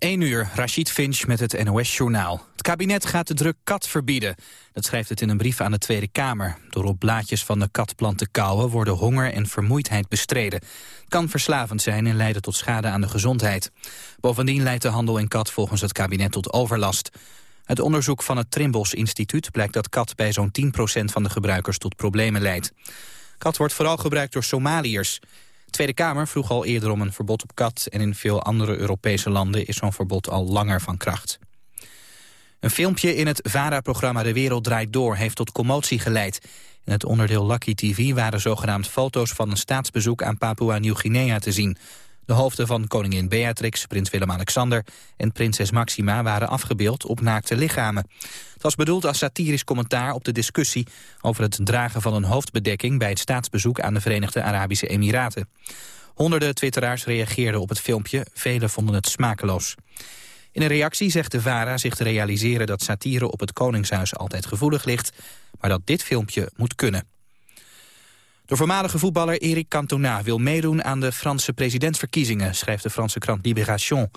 1 uur, Rachid Finch met het NOS-journaal. Het kabinet gaat de druk kat verbieden. Dat schrijft het in een brief aan de Tweede Kamer. Door op blaadjes van de katplant te kauwen worden honger en vermoeidheid bestreden. Kan verslavend zijn en leiden tot schade aan de gezondheid. Bovendien leidt de handel in kat volgens het kabinet tot overlast. Uit onderzoek van het Trimbos Instituut blijkt dat kat bij zo'n 10% van de gebruikers tot problemen leidt. Kat wordt vooral gebruikt door Somaliërs. De Tweede Kamer vroeg al eerder om een verbod op kat... en in veel andere Europese landen is zo'n verbod al langer van kracht. Een filmpje in het VARA-programma De Wereld Draait Door... heeft tot commotie geleid. In het onderdeel Lucky TV waren zogenaamd foto's van een staatsbezoek aan Papua-Nieuw-Guinea te zien. De hoofden van koningin Beatrix, prins Willem-Alexander en prinses Maxima waren afgebeeld op naakte lichamen. Het was bedoeld als satirisch commentaar op de discussie over het dragen van een hoofdbedekking bij het staatsbezoek aan de Verenigde Arabische Emiraten. Honderden twitteraars reageerden op het filmpje, velen vonden het smakeloos. In een reactie zegt de VARA zich te realiseren dat satire op het Koningshuis altijd gevoelig ligt, maar dat dit filmpje moet kunnen. De voormalige voetballer Eric Cantona wil meedoen aan de Franse presidentsverkiezingen, schrijft de Franse krant Libération.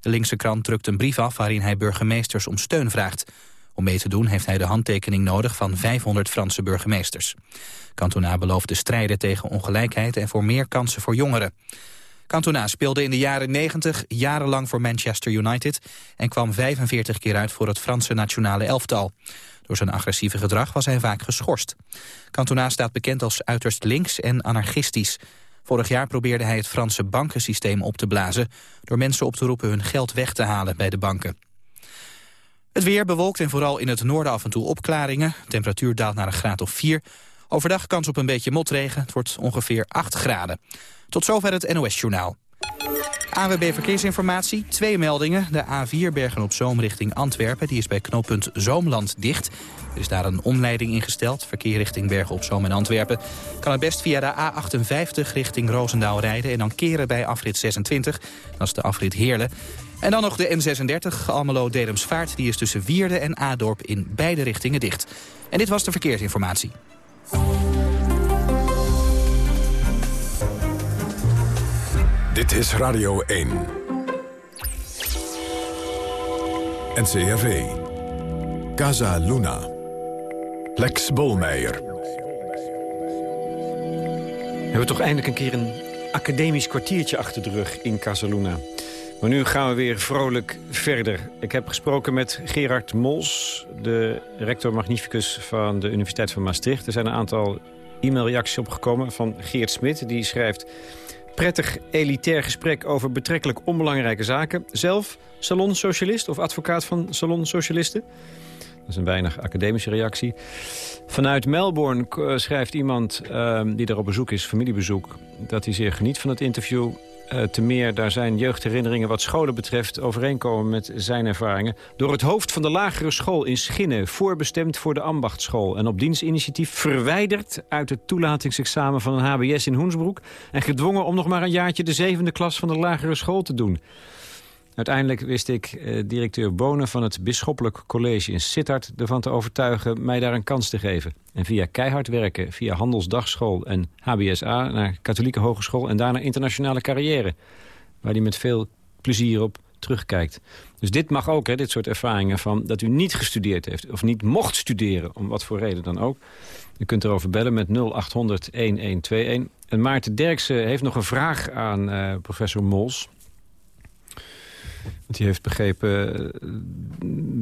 De linkse krant drukt een brief af waarin hij burgemeesters om steun vraagt. Om mee te doen heeft hij de handtekening nodig van 500 Franse burgemeesters. Cantona belooft te strijden tegen ongelijkheid en voor meer kansen voor jongeren. Cantona speelde in de jaren 90 jarenlang voor Manchester United... en kwam 45 keer uit voor het Franse nationale elftal. Door zijn agressieve gedrag was hij vaak geschorst. Cantona staat bekend als uiterst links en anarchistisch. Vorig jaar probeerde hij het Franse bankensysteem op te blazen... door mensen op te roepen hun geld weg te halen bij de banken. Het weer bewolkt en vooral in het noorden af en toe opklaringen. temperatuur daalt naar een graad of 4. Overdag kans op een beetje motregen. Het wordt ongeveer 8 graden. Tot zover het NOS-journaal. AWB Verkeersinformatie, twee meldingen. De A4 Bergen op Zoom richting Antwerpen, die is bij knooppunt Zoomland dicht. Er is daar een omleiding ingesteld. Verkeer richting Bergen op Zoom en Antwerpen kan het best via de A58 richting Roosendaal rijden... en dan keren bij afrit 26, dat is de afrit Heerlen. En dan nog de N36, Almelo-Dedemsvaart, die is tussen Wierde en Adorp in beide richtingen dicht. En dit was de verkeersinformatie. Dit is Radio 1. NCRV. Casa Luna. Lex Bolmeijer. We hebben toch eindelijk een keer een academisch kwartiertje achter de rug in Casa Luna. Maar nu gaan we weer vrolijk verder. Ik heb gesproken met Gerard Mols, de rector magnificus van de Universiteit van Maastricht. Er zijn een aantal e-mailreacties opgekomen van Geert Smit. Die schrijft prettig elitair gesprek over betrekkelijk onbelangrijke zaken. Zelf salonsocialist of advocaat van salonsocialisten? Dat is een weinig academische reactie. Vanuit Melbourne eh, schrijft iemand ehm, die daar op bezoek is, familiebezoek... dat hij zeer geniet van het interview. Uh, te meer daar zijn jeugdherinneringen wat scholen betreft overeenkomen met zijn ervaringen. Door het hoofd van de lagere school in Schinnen, voorbestemd voor de ambachtschool. En op dienstinitiatief verwijderd uit het toelatingsexamen van een HBS in Hoensbroek. En gedwongen om nog maar een jaartje de zevende klas van de lagere school te doen. Uiteindelijk wist ik eh, directeur Bonen van het Bisschoppelijk College in Sittard ervan te overtuigen mij daar een kans te geven. En via keihard werken, via Handelsdagschool en HBSA naar Katholieke Hogeschool en daarna internationale carrière. Waar hij met veel plezier op terugkijkt. Dus dit mag ook, hè, dit soort ervaringen van dat u niet gestudeerd heeft... of niet mocht studeren, om wat voor reden dan ook. U kunt erover bellen met 0800-1121. En Maarten Derksen heeft nog een vraag aan uh, professor Mols. Want hij heeft begrepen eh,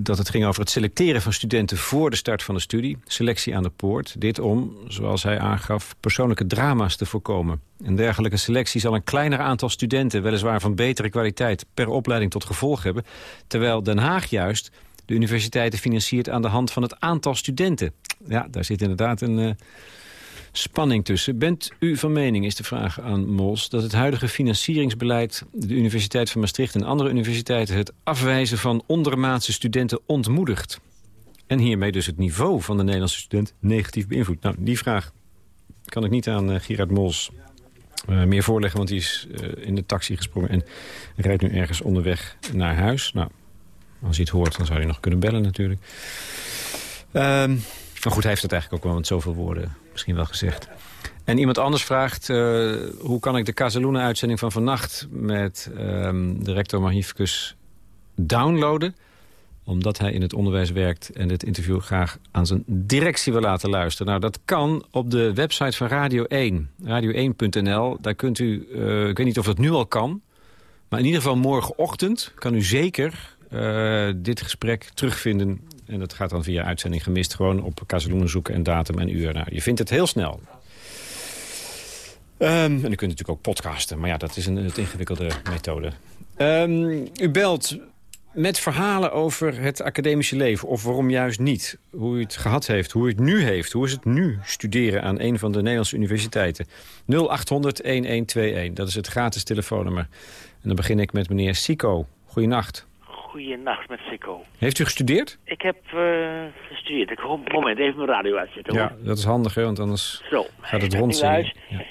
dat het ging over het selecteren van studenten voor de start van de studie. Selectie aan de poort. Dit om, zoals hij aangaf, persoonlijke drama's te voorkomen. Een dergelijke selectie zal een kleiner aantal studenten... weliswaar van betere kwaliteit per opleiding tot gevolg hebben. Terwijl Den Haag juist de universiteiten financiert aan de hand van het aantal studenten. Ja, daar zit inderdaad een... Uh, spanning tussen. Bent u van mening, is de vraag aan Mols... dat het huidige financieringsbeleid de Universiteit van Maastricht... en andere universiteiten het afwijzen van ondermaatse studenten ontmoedigt? En hiermee dus het niveau van de Nederlandse student negatief beïnvloedt. Nou, die vraag kan ik niet aan uh, Gerard Mols uh, meer voorleggen... want die is uh, in de taxi gesprongen en rijdt nu ergens onderweg naar huis. Nou, als hij het hoort, dan zou hij nog kunnen bellen natuurlijk. Um, maar goed, hij heeft het eigenlijk ook wel met zoveel woorden misschien wel gezegd. En iemand anders vraagt, uh, hoe kan ik de Casaluna-uitzending van vannacht... met um, de rector magnificus downloaden omdat hij in het onderwijs werkt en dit interview graag aan zijn directie wil laten luisteren. Nou, dat kan op de website van Radio 1, radio1.nl. Daar kunt u, uh, ik weet niet of dat nu al kan... maar in ieder geval morgenochtend kan u zeker uh, dit gesprek terugvinden. En dat gaat dan via uitzending gemist. Gewoon op Kazeloenen zoeken en datum en uur. Nou, je vindt het heel snel. Um, en u kunt natuurlijk ook podcasten. Maar ja, dat is een het ingewikkelde methode. Um, u belt met verhalen over het academische leven. Of waarom juist niet. Hoe u het gehad heeft, hoe u het nu heeft. Hoe is het nu studeren aan een van de Nederlandse universiteiten. 0800-1121, dat is het gratis telefoonnummer. En dan begin ik met meneer Sico. Goeienacht. Goeienacht met Sico. Heeft u gestudeerd? Ik heb uh, gestudeerd. Ik hoop, moment, even mijn radio uitzetten. Ja, dat is handig, hè, want anders Zo, gaat het rond Ja.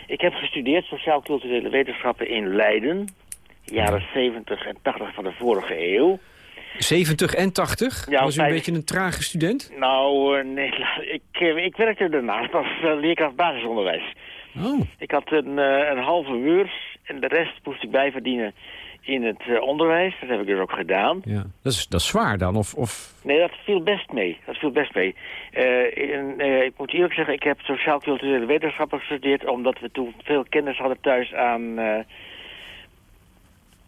Ik heb gestudeerd sociaal-culturele wetenschappen in Leiden. Jaren 70 en 80 van de vorige eeuw. 70 en 80? Ja, was u een beetje een trage student? Nou, uh, nee, ik, uh, ik werkte daarnaast als uh, leerkracht basisonderwijs. Oh. Ik had een, een halve uur en de rest moest ik bijverdienen in het onderwijs. Dat heb ik dus ook gedaan. Ja. Dat, is, dat is zwaar dan? Of, of... Nee, dat viel best mee. Dat viel best mee. In, ik moet eerlijk zeggen, ik heb sociaal-culturele wetenschappen gestudeerd... omdat we toen veel kennis hadden thuis aan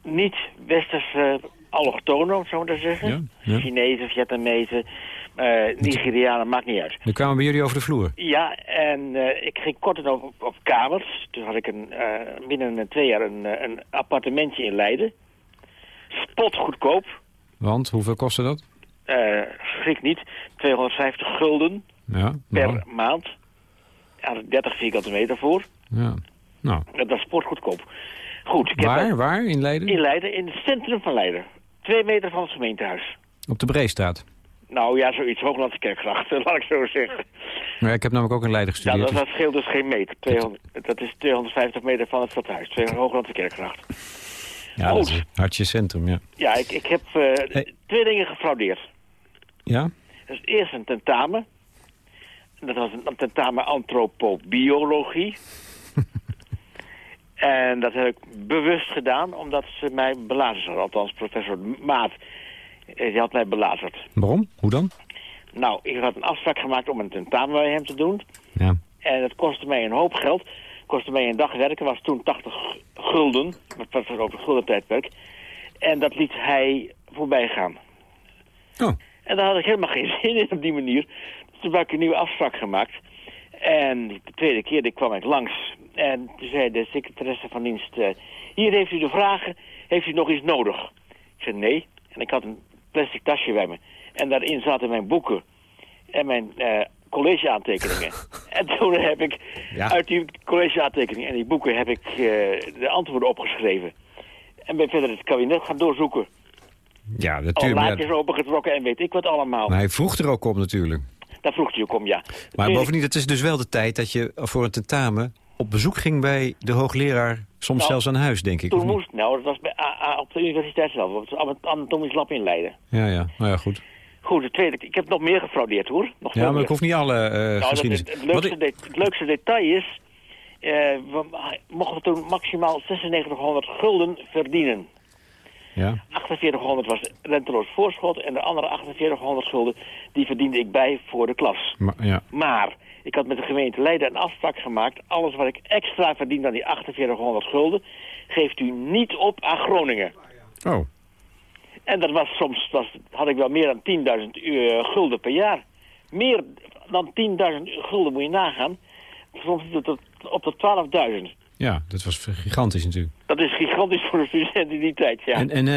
niet-westerse allochtonen, om zo te zeggen. Ja, ja. Chinezen, Vietnamezen, uh, Nigerianen, maakt niet uit. Dan kwamen bij jullie over de vloer? Ja, en uh, ik ging kort op, op, kamers. Toen had ik een, uh, binnen twee jaar een, een appartementje in Leiden. Spot goedkoop. Want, hoeveel kostte dat? schrik niet, 250 gulden ja, per maand. Ja, 30 vierkante meter voor. Ja, nou. Dat is sportgoedkoop. Goed. Ik waar, heb, waar? In Leiden? In Leiden, in het centrum van Leiden. Twee meter van het gemeentehuis. Op de Breestraat? Nou ja, zoiets. Hooglandse kerkgracht, laat ik zo zeggen. Maar ik heb namelijk ook in Leiden gestudeerd. Ja, dat, dat scheelt dus geen meter. 200, dat is 250 meter van het stadhuis. Hooglandse kerkgracht. Ja, Goed. dat is hartje centrum, ja. Ja, ik, ik heb uh, twee dingen gefraudeerd. Ja? Dus eerst een tentamen. Dat was een tentamen antropobiologie. En dat heb ik bewust gedaan, omdat ze mij belazerd hadden. Althans, professor Maat, eh, die had mij belazerd. Waarom? Hoe dan? Nou, ik had een afspraak gemaakt om een tentamen bij hem te doen. Ja. En dat kostte mij een hoop geld. Kostte mij een dag werken, was toen 80 gulden. Dat was ook een gulden tijdperk. En dat liet hij voorbij gaan. Oh. En daar had ik helemaal geen zin in op die manier. Dus toen heb ik een nieuwe afspraak gemaakt. En de tweede keer die kwam ik langs. En toen zei de secretaresse van dienst... Uh, hier heeft u de vragen, heeft u nog iets nodig? Ik zei nee. En ik had een plastic tasje bij me. En daarin zaten mijn boeken en mijn uh, collegeaantekeningen. en toen heb ik uit die collegeaantekeningen en die boeken... heb ik uh, de antwoorden opgeschreven. En ben verder het kabinet gaan doorzoeken. Ja, natuurlijk. Al laadjes opengetrokken en weet ik wat allemaal. Maar hij vroeg er ook op natuurlijk. Daar vroeg hij ook om, ja. Maar bovendien, het is dus wel de tijd dat je voor een tentamen op bezoek ging bij de hoogleraar, soms nou, zelfs aan huis, denk ik. Toen moest, nou, dat was bij, op de universiteit zelf, op het anatomisch lab in Leiden. Ja, ja, nou ja, goed. Goed, de tweede, ik heb nog meer gefraudeerd, hoor. Nog ja, maar ik hoef niet alle uh, nou, geschiedenis. Het, het, leukste het, leukste detail is, uh, we mochten toen maximaal 9600 gulden verdienen. Ja. 4800 was renteloos voorschot en de andere 4800 gulden die verdiende ik bij voor de klas. Maar, ja. maar ik had met de gemeente Leiden een afspraak gemaakt. Alles wat ik extra verdien dan die 4800 gulden geeft u niet op aan Groningen. Oh. En dat was soms, was, had ik wel meer dan 10.000 uh, gulden per jaar. Meer dan 10.000 gulden moet je nagaan. Soms op de 12.000. Ja, dat was gigantisch natuurlijk. Dat is gigantisch voor een student in die tijd, ja. En, en uh,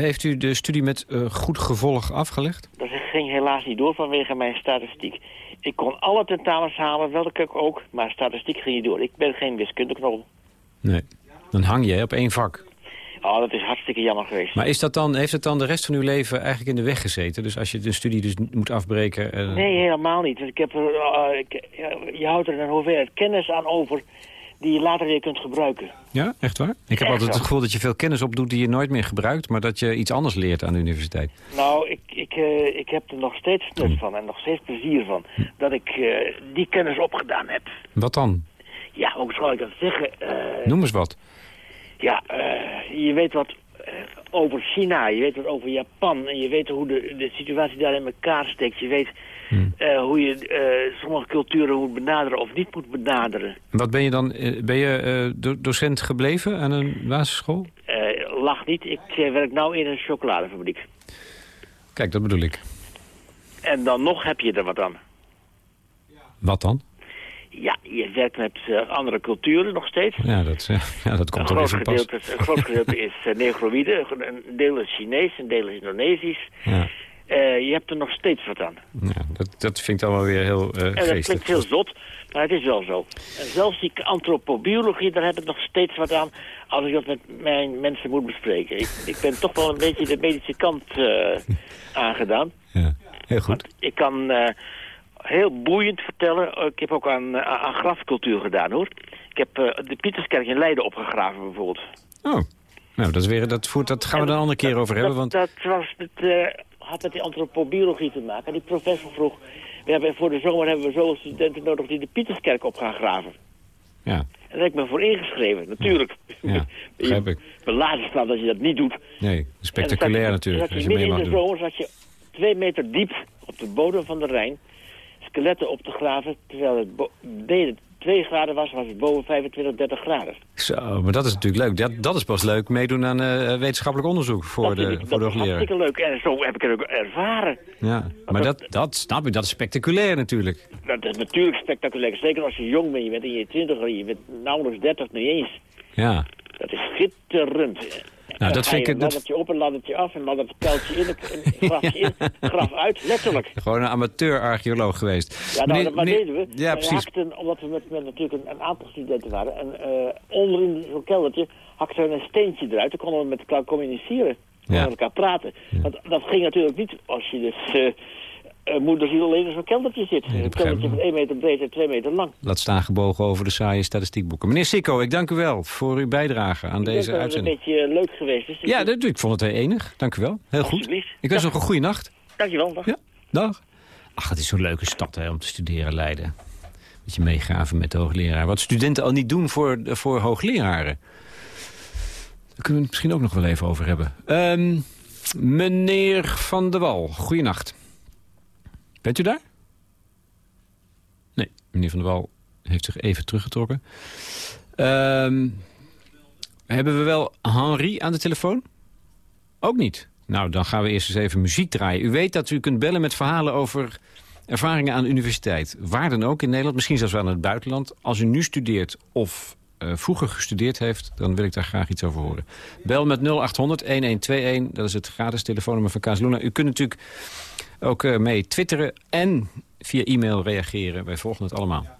heeft u de studie met uh, goed gevolg afgelegd? Dat ging helaas niet door vanwege mijn statistiek. Ik kon alle tentamens halen, welke ook, maar statistiek ging niet door. Ik ben geen wiskundeknol. Nee, dan hang je op één vak. Oh, dat is hartstikke jammer geweest. Maar is dat dan, heeft het dan de rest van uw leven eigenlijk in de weg gezeten? Dus als je de studie dus moet afbreken... Uh... Nee, helemaal niet. Ik heb, uh, ik, je houdt er een hoeveelheid kennis aan over die je later weer kunt gebruiken. Ja, echt waar? Ik heb altijd het gevoel dat je veel kennis opdoet die je nooit meer gebruikt... maar dat je iets anders leert aan de universiteit. Nou, ik, ik, uh, ik heb er nog steeds nut hm. van en nog steeds plezier van... Hm. dat ik uh, die kennis opgedaan heb. Wat dan? Ja, hoe zal ik dat zeggen? Uh, Noem eens wat. Ja, je weet wat over China, je weet wat over Japan... en je weet hoe de, de situatie daar in elkaar steekt. Je weet hmm. eh, hoe je uh, sommige culturen moet benaderen of niet moet benaderen. Wat ben je dan? Ben je docent gebleven aan een basisschool? lach niet, ik werk nu in een chocoladefabriek. Kijk, dat bedoel ik. En dan nog heb je er wat aan. Wat dan? Ja, je werkt met andere culturen nog steeds. Ja, dat, ja, dat komt toch even pas. Een groot gedeelte is negroïde, een deel is Chinees, een deel is Indonesisch. Ja. Je hebt er nog steeds wat aan. Ja, dat, dat vind ik dan wel weer heel uh, en Dat klinkt heel zot, maar het is wel zo. En zelfs die antropobiologie, daar heb ik nog steeds wat aan... als ik dat met mijn mensen moet bespreken. Ik, ik ben toch wel een beetje de medische kant aangedaan. Ja, heel goed. ik kan heel boeiend vertellen. Ik heb ook aan, eh, aan grafcultuur gedaan, hoor. Ik heb de Pieterskerk in Leiden opgegraven, bijvoorbeeld. Oh, nou, dat, is weer, dat, voert, dat gaan we er een andere keer over hebben. Want... Dat, was met, uh, had met die antropobiologie te maken. Die professor vroeg... We hebben, voor de zomer hebben we zoveel studenten nodig die de Pieterskerk op gaan graven. Ja. En daar heb ik me voor ingeschreven, natuurlijk. Ja, begrijp ik. Beladen staat dat je dat niet doet. Nee, spectaculair natuurlijk. als je midden in de zomer zat je twee meter diep op de bodem van de Rijn skeletten op te graven. Terwijl het beneden 2 graden was, was het boven 25, 30 graden. Zo, maar dat is natuurlijk leuk. Dat, dat is pas leuk, meedoen aan uh, wetenschappelijk onderzoek voor de, ik, voor de. Dat is hartstikke leuk en zo heb ik het ook ervaren. Ja, maar dat, dat, snap ik, dat is spectaculair natuurlijk. Dat is natuurlijk spectaculair. Zeker als je jong bent, je bent in je 20, je bent nauwelijks 30 niet eens. Ja. Dat is schitterend. Nou, dat vind ik... Een laddertje op en laddertje af en laddertje kuiltje in, een grafje in, graf uit, letterlijk. Gewoon een amateur-archeoloog geweest. Ja, nou, dat deden we. Ja, precies. Hakten, omdat we met, met natuurlijk een, een, aantal studenten waren. En uh, onderin zo'n keldertje hakten we een steentje eruit. Dan konden we met elkaar communiceren. Ja. Met elkaar praten. Want dat ging natuurlijk niet als je dus... Uh, uh, moederziel alleen in zo'n keldertje zit. Nee, een keldertje van 1 meter breed en 2 meter lang. Laat staan gebogen over de saaie statistiekboeken. Meneer Sikko, ik dank u wel voor uw bijdrage aan ik deze uitzending. Het is een beetje leuk geweest. Dus ja, dat, ik vond het enig. Dank u wel. Heel goed. Ik wens nog een goede nacht. Dankjewel. Dag. Ja, dag. Ach, het is zo'n leuke stad hè, om te studeren Leiden. Beetje meegraven met de hoogleraar. Wat studenten al niet doen voor, voor hoogleraren. Daar kunnen we het misschien ook nog wel even over hebben. Um, meneer Van der Wal, goeienacht. Bent u daar? Nee, meneer Van der Wal heeft zich even teruggetrokken. Um, hebben we wel Henri aan de telefoon? Ook niet. Nou, dan gaan we eerst eens even muziek draaien. U weet dat u kunt bellen met verhalen over ervaringen aan de universiteit. Waar dan ook in Nederland, misschien zelfs wel in het buitenland. Als u nu studeert of uh, vroeger gestudeerd heeft... dan wil ik daar graag iets over horen. Bel met 0800-1121, dat is het gratis telefoonnummer van Kaas Luna. U kunt natuurlijk ook uh, mee twitteren en via e-mail reageren. Wij volgen het allemaal.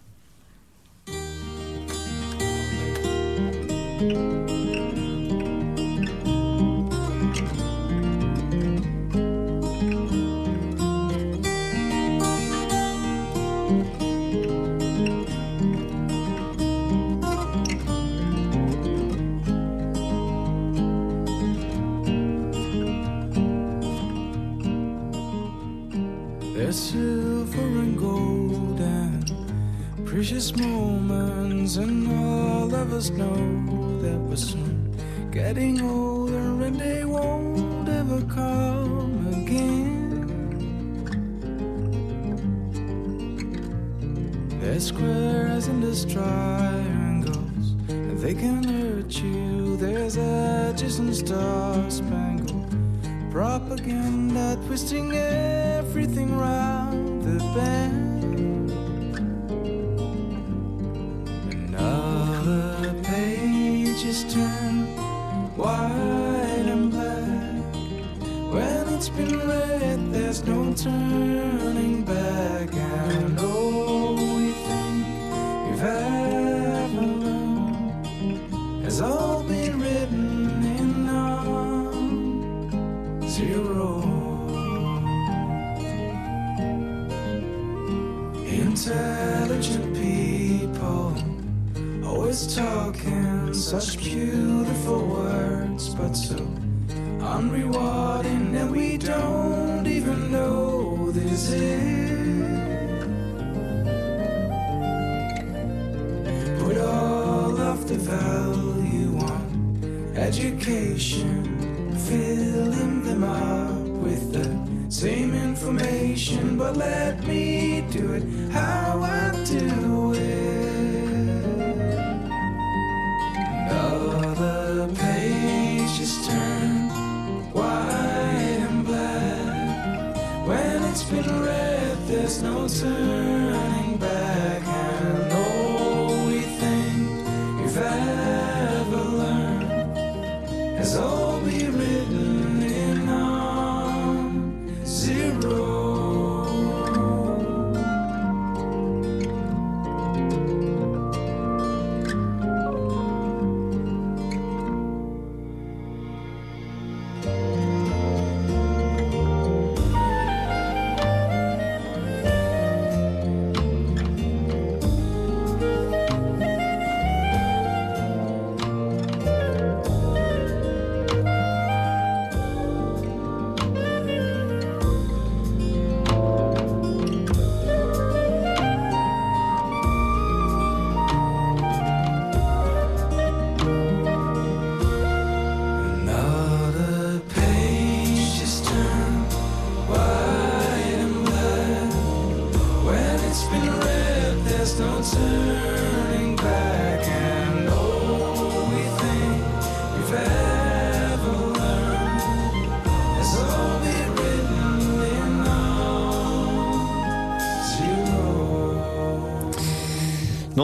Precious moments and all of us know that we're soon getting older and they won't ever come again. There's squares and there's triangles, and they can hurt you. There's edges and star spangled propaganda twisting everything round the bend. Filling them up with the same information, but let me do it how I do it. Oh, Another page is white and black. When it's been read, there's no turning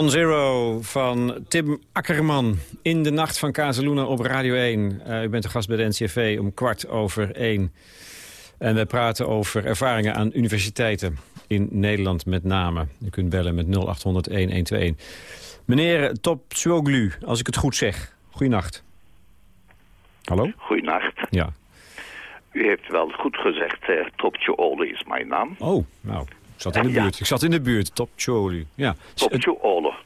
Non-Zero van Tim Akkerman in de nacht van Kazeluna op Radio 1. Eh, u bent de gast bij de NCV om kwart over één. En we praten over ervaringen aan universiteiten in Nederland met name. U kunt bellen met 0800-1121. Meneer Topçoglu, als ik het goed zeg. Goeienacht. Hallo? Goedenacht. Ja. U heeft wel goed gezegd, uh, Topje Ole is mijn naam. Oh, nou, ik zat in de Ja. buurt. Ik zat in de buurt, Topçoglu. Ja.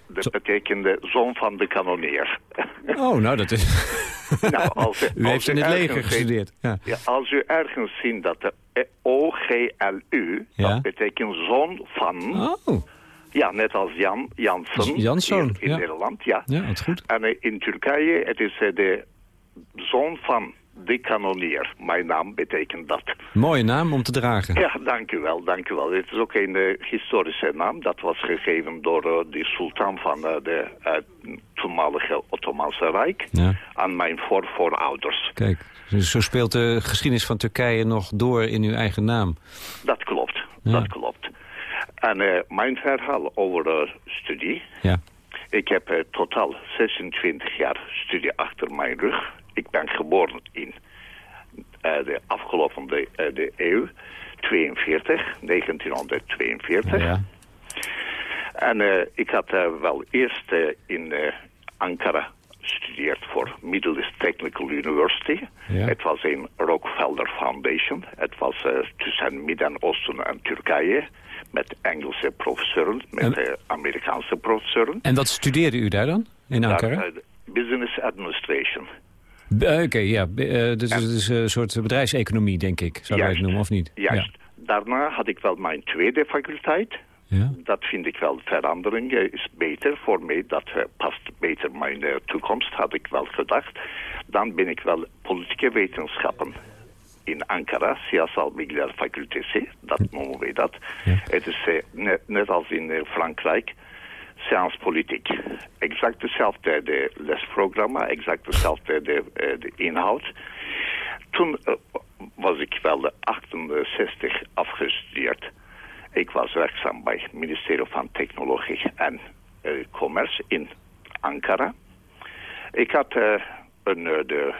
Dat Zo- betekent de zoon van de kanonier. Oh, nou, dat is... nou, als, U als heeft in het leger gestudeerd. Ja. Ja, als u ergens ziet dat de eh, O-G-L-U, Ja. dat betekent zoon van... Oh, Ja, net als Jan Jansen Janszoon, hier in ja. Nederland. Ja. ja, dat is goed. En eh, in Turkije, het is eh, de zoon van de kanonier. Mijn naam betekent dat. Mooie naam om te dragen. Ja, dank u wel, dank u wel. Het is ook een eh, historische naam. Dat was gegeven door eh, de sultan van eh, de toenmalige Ottomaanse Rijk Ja. aan mijn voorvoorouders. Kijk, dus zo speelt de geschiedenis van Turkije nog door in uw eigen naam. Dat klopt, Ja. dat klopt. En mijn verhaal over de studie. Ja. Ik heb totaal 26 jaar studie achter mijn rug. Ik ben geboren in eh, de afgelopen de, eh, de eeuw, 42, 1942. ja. En eh, ik had wel eerst in Ankara gestudeerd voor Middle East Technical University. Ja. Het was een Rockefeller Foundation. Het was tussen Midden-Oosten en Turkije. Met Engelse professoren, met En- Amerikaanse professoren. En wat studeerde u daar dan, in Ankara? Business Administration. Eh, Oké, ja. eh, dus het is een soort bedrijfseconomie, denk ik. Zou je het noemen, of niet? Juist. Daarna had ik wel mijn tweede faculteit. Ja. Dat vind ik wel verandering is beter voor mij. Dat eh, past beter mijn toekomst, had ik wel gedacht. Dan ben ik wel politieke wetenschappen in Ankara, Siyasal Bilgiler Fakültesi, dat noemen wij dat. Ja. Het is net, net als in Frankrijk, science politiek. Exact hetzelfde de lesprogramma, exact hetzelfde de, eh, de inhoud. Toen eh, was ik wel de 68 afgestudeerd. Ik was werkzaam bij het ministerie van Technologie en eh, Commerce in Ankara. Ik had een de,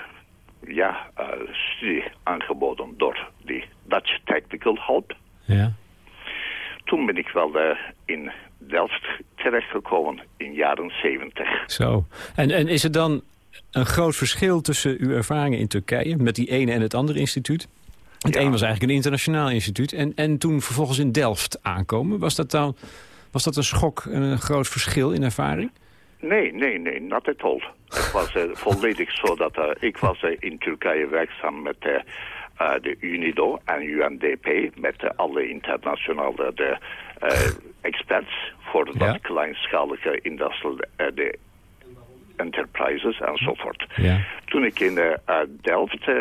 ja, studie aangeboden door de Dutch Technical Help. ja. Toen ben ik wel in Delft terechtgekomen in jaren 70. Zo. En, en is er dan een groot verschil tussen uw ervaringen in Turkije... met die ene en het andere instituut? Het Ja. een was eigenlijk een internationaal instituut. En, en toen vervolgens in Delft aankomen. Was dat dan was dat een schok en een groot verschil in ervaring? Nee, nee, nee, not at all. Het was eh, volledig zo dat eh, ik was eh, in Turkije werkzaam met de UNIDO en UNDP, met alle internationale de, experts voor dat Ja. kleinschalige industrial eh, de enterprises enzovoort. Ja. Toen ik in eh, eh, Delft eh,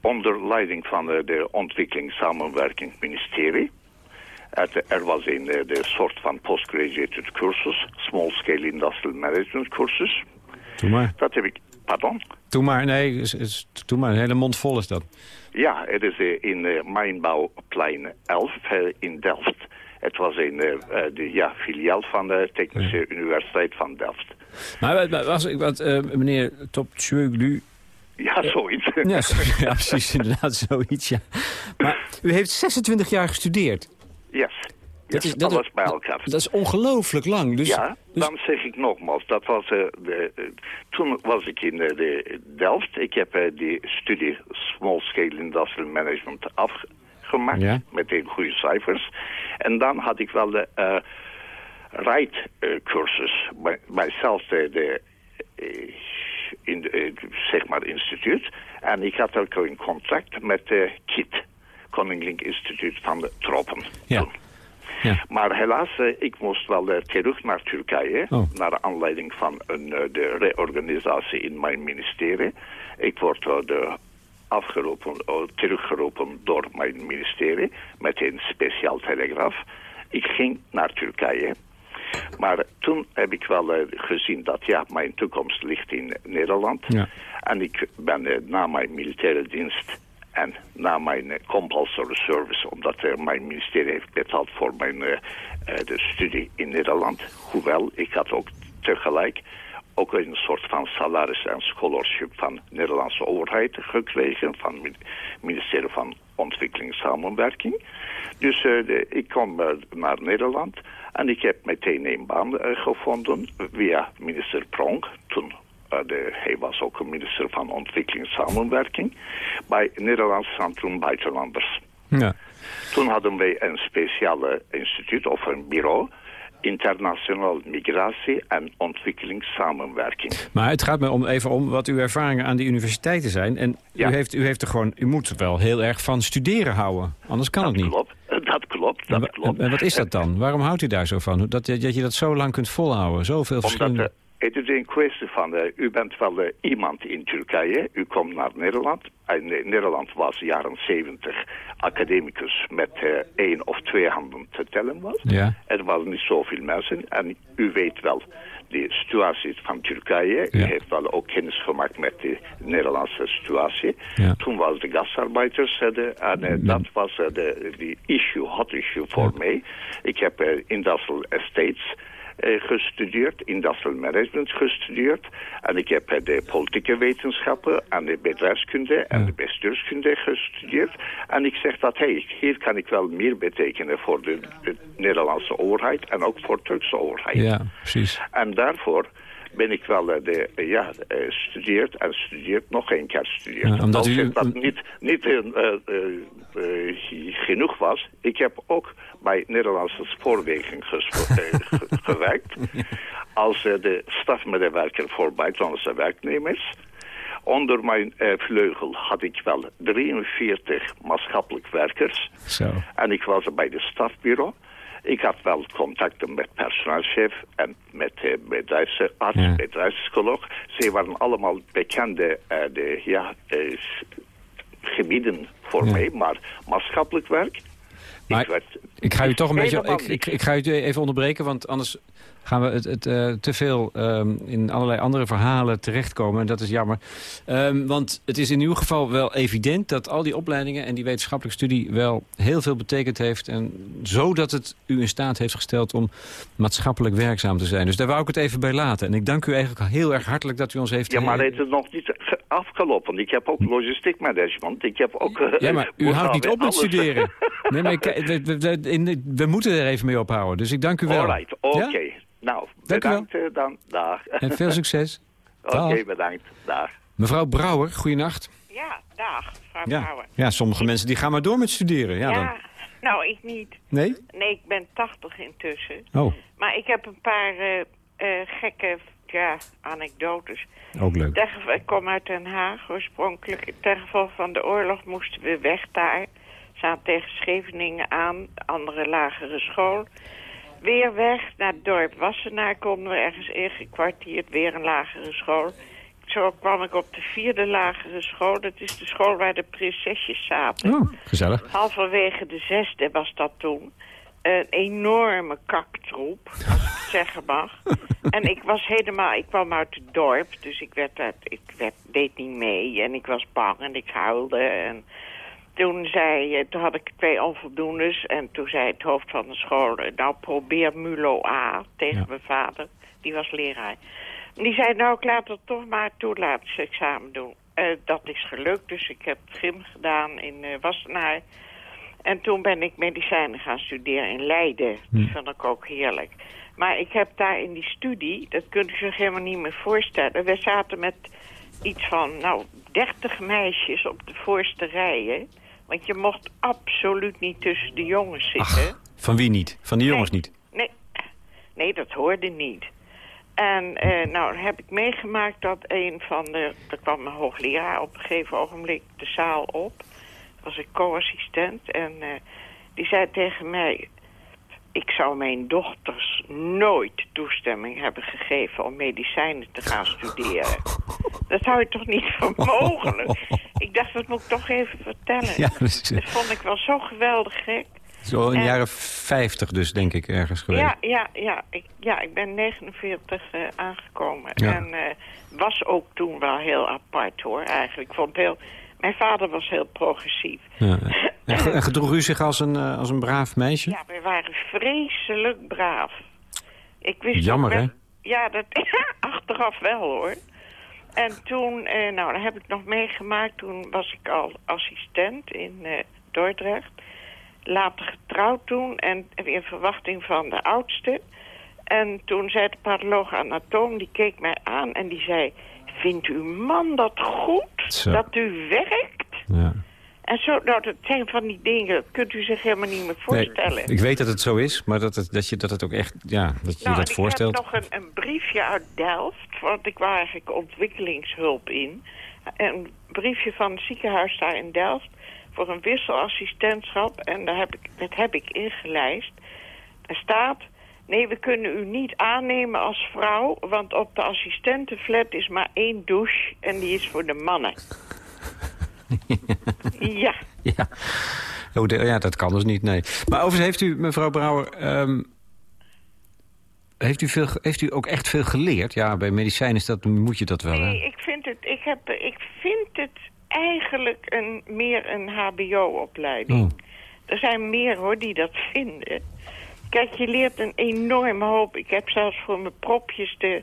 onder leiding van de ontwikkelingssamenwerkingsministerie. Het, er was een de soort van postgraduate cursus, small scale industrial management cursus. Doe maar. Dat heb ik, pardon? Doe maar, nee, doe maar, een hele mond vol is dat. Ja, het is in Mijnbouwplein 11 in Delft. Het was een de, ja, filiaal van de Technische ja. Universiteit van Delft. Maar was ik wat, meneer Topchuglu, ja, zoiets. Ja, ja, precies, inderdaad, zoiets, ja. Maar u heeft 26 jaar gestudeerd. Yes. Dat is, dat alles bij elkaar. Dat is ongelooflijk lang. Dus, ja, dus... dan zeg ik nogmaals. Dat was, uh, de, uh, toen was ik in uh, de Delft. Ik heb die studie Small Scale Industrial Management afgemaakt. Ja. Met hele goede cijfers. En dan had ik wel de rijcursus. bij, mijzelf de... de in de, zeg maar instituut. En ik had ook in contact met de KIT, Koninklijk Instituut van de Tropen. Ja. ja. Maar helaas, ik moest wel terug naar Turkije, oh. naar aanleiding van een, de reorganisatie in mijn ministerie. Ik word de afgeroepen, teruggeroepen door mijn ministerie met een speciaal telegraaf. Ik ging naar Turkije. Maar toen heb ik wel uh, gezien dat ja, mijn toekomst ligt in Nederland. Ja. En ik ben uh, na mijn militaire dienst en na mijn uh, compulsory service, omdat mijn ministerie heeft betaald voor mijn de studie in Nederland. Hoewel, ik had ook tegelijk ook een soort van salaris en scholarship van de Nederlandse overheid gekregen, van het ministerie van Ontwikkelingssamenwerking. Dus de, ik kom naar Nederland en ik heb meteen een baan uh, gevonden via minister Pronk. Toen, uh, de, hij was ook minister van Ontwikkelingssamenwerking. Bij Nederlands Centrum Buitenlanders. Ja. Toen hadden wij een speciale instituut of een bureau internationaal migratie en ontwikkelingssamenwerking. Maar het gaat me om, even om wat uw ervaringen aan die universiteiten zijn. En ja. u, heeft, u, heeft er gewoon, u moet wel heel erg van studeren houden. Anders kan dat het niet. Klopt. Dat klopt, dat en, klopt. En, en, wat is dat dan? Waarom houdt u daar zo van? Dat, dat je dat zo lang kunt volhouden? Zoveel verschillende... Uh, het is een kwestie van, uh, u bent wel uh, iemand in Turkije, u komt naar Nederland. In Nederland was jaren 70 academicus met één of twee handen te tellen was. Ja. Er waren niet zoveel mensen en u weet wel de situatie van Turkije. Ja. U heeft wel ook kennis gemaakt met de Nederlandse situatie. Ja. Toen was de gastarbeiders de, en uh, dat was uh, de, issue, hot issue voor mij. Ik heb uh, industrial estates uh, gestudeerd, industrial management gestudeerd. En ik heb uh, de politieke wetenschappen en de bedrijfskunde en Ja. de bestuurskunde gestudeerd. En ik zeg dat, hey, hier kan ik wel meer betekenen voor de, de Nederlandse overheid en ook voor de Turkse overheid. Ja, precies. En daarvoor ben ik wel uh, de, uh, ja, uh, studeert en studeert nog een keer studeert. Ja, omdat Als u- het dat niet, niet genoeg was, ik heb ook bij Nederlandse spoorwegen eh, gewerkt. Als eh, de stafmedewerker voor buitenlandse werknemers. Onder mijn eh, vleugel had ik wel 43 maatschappelijk werkers. Zo. En ik was bij de stafbureau. Ik had wel contacten met personeelschef en met eh, bedrijfsarts, Ja. bedrijfspsycholoog. Ze waren allemaal bekende eh, de, ja, eh, gebieden voor Ja. mij, maar maatschappelijk werk. Maar ik, werd, Ik ga u toch een beetje helemaal ik, ik, ik ga u even onderbreken, want anders gaan we het, het eh, te veel ehm, in allerlei andere verhalen terechtkomen. En dat is jammer. Ehm, want het is in uw geval wel evident dat al die opleidingen en die wetenschappelijke studie wel heel veel betekend heeft. En zodat het u in staat heeft gesteld om maatschappelijk werkzaam te zijn. Dus daar wou ik het even bij laten. En ik dank u eigenlijk heel erg hartelijk dat u ons heeft... ja, maar het is nog niet ge- afgelopen. Ik heb ook logistiek management. Ik heb ook... eh, Ja, maar u houdt niet op met studeren. Nee, maar ik- we, we, we- in- we moeten er even mee ophouden. Dus ik dank u wel. Alright, oké. Ja? Nou, Dank u wel. bedankt eh, dan. Dag. En veel succes. Oké, bedankt. Dag. Mevrouw Brouwer, goeienacht. Ja, dag, mevrouw Ja. Brouwer. ja, sommige mensen die gaan maar door met studeren. Ja, Ja, Dan. nou, ik niet. Nee? Nee, ik ben 80 intussen. Oh, Maar ik heb een paar eh, eh, gekke ja, anekdotes. ook leuk. Geval- ik kom uit Den Haag oorspronkelijk. Ten gevolge van de oorlog moesten we weg daar. Zaten tegen Scheveningen aan, andere lagere school. Weer weg naar het dorp Wassenaar konden we ergens ingekwartierd. Weer een lagere school. Zo kwam ik op de vierde lagere school. Dat is de school waar de prinsesjes zaten. Oh, gezellig. Halverwege de zesde was dat toen. Een enorme kaktroep, als ik het zeggen mag. En ik was helemaal, ik kwam uit het dorp, dus ik, werd, uit, ik werd, deed niet mee. En ik was bang en ik huilde. En toen, zei, eh, toen had ik twee onvoldoendes. En toen zei het hoofd van de school, eh, nou probeer Mulo A tegen Ja. mijn vader. Die was leraar. Die zei, nou ik laat het toch maar toelatingsexamen doen. Eh, dat is gelukt, dus ik heb gym gedaan in eh Wassenaar. En toen ben ik medicijnen gaan studeren in Leiden. Dat vond ik ook heerlijk. Maar ik heb daar in die studie, dat kunt u zich helemaal niet meer voorstellen. We zaten met iets van, nou, 30 meisjes op de voorste rijen. Want je mocht absoluut niet tussen de jongens zitten. Ach, van wie niet? Van de jongens Nee. niet? Nee, nee, dat hoorde niet. En eh, nou heb ik meegemaakt dat een van de... Er kwam een hoogleraar op een gegeven ogenblik de zaal op. was ik co-assistent. En eh, die zei tegen mij... Ik zou mijn dochters nooit toestemming hebben gegeven om medicijnen te gaan studeren. Dat zou je toch niet voor mogelijk? Ik dacht, dat moet ik toch even vertellen. Ja, dus, Dat vond ik wel zo geweldig gek. zo in de En- jaren 50 dus, denk ik, ergens geweest. Ja, ja, ja. Ik, ja, ik ben 49 eh, aangekomen. Ja. En eh, was ook toen wel heel apart hoor, eigenlijk. Ik vond heel... Mijn vader was heel progressief. Ja. En, ge- en gedroeg u zich als een, eh, als een braaf meisje? Ja, wij waren vreselijk braaf. Ik wist Jammer, hè? Ja, dat, achteraf wel hoor. En toen, eh, nou, dat heb ik nog meegemaakt. Toen was ik al assistent in eh, Dordrecht. Later getrouwd toen en in verwachting van de oudste. En toen zei de patholoog anatoom, die keek mij aan en die zei... Vindt uw man dat goed, Zo. dat u werkt? Ja. En zo, nou, dat zijn van die dingen, dat kunt u zich helemaal niet meer voorstellen. ik weet dat het zo is, maar dat het, dat je dat het ook echt, ja, dat je Nou, dat voorstelt. ik heb nog een, een briefje uit Delft, want ik wou eigenlijk ontwikkelingshulp in. Een briefje van het ziekenhuis daar in Delft voor een wisselassistentschap. En daar heb ik, dat heb ik ingelijst. Er staat, nee, we kunnen u niet aannemen als vrouw, want op de assistentenflat is maar één douche en die is voor de mannen. ja. Ja. Oh, ja, dat kan dus niet, nee. Maar overigens heeft u, mevrouw Brouwer... ehm, heeft, u veel, heeft u ook echt veel geleerd? Ja, bij medicijn is dat, moet je dat wel, Nee, hè? ik vind het, ik heb, ik vind het eigenlijk een, meer een hbo-opleiding. Oh. Er zijn meer hoor die dat vinden. Kijk, je leert een enorme hoop. Ik heb zelfs voor mijn propjes de...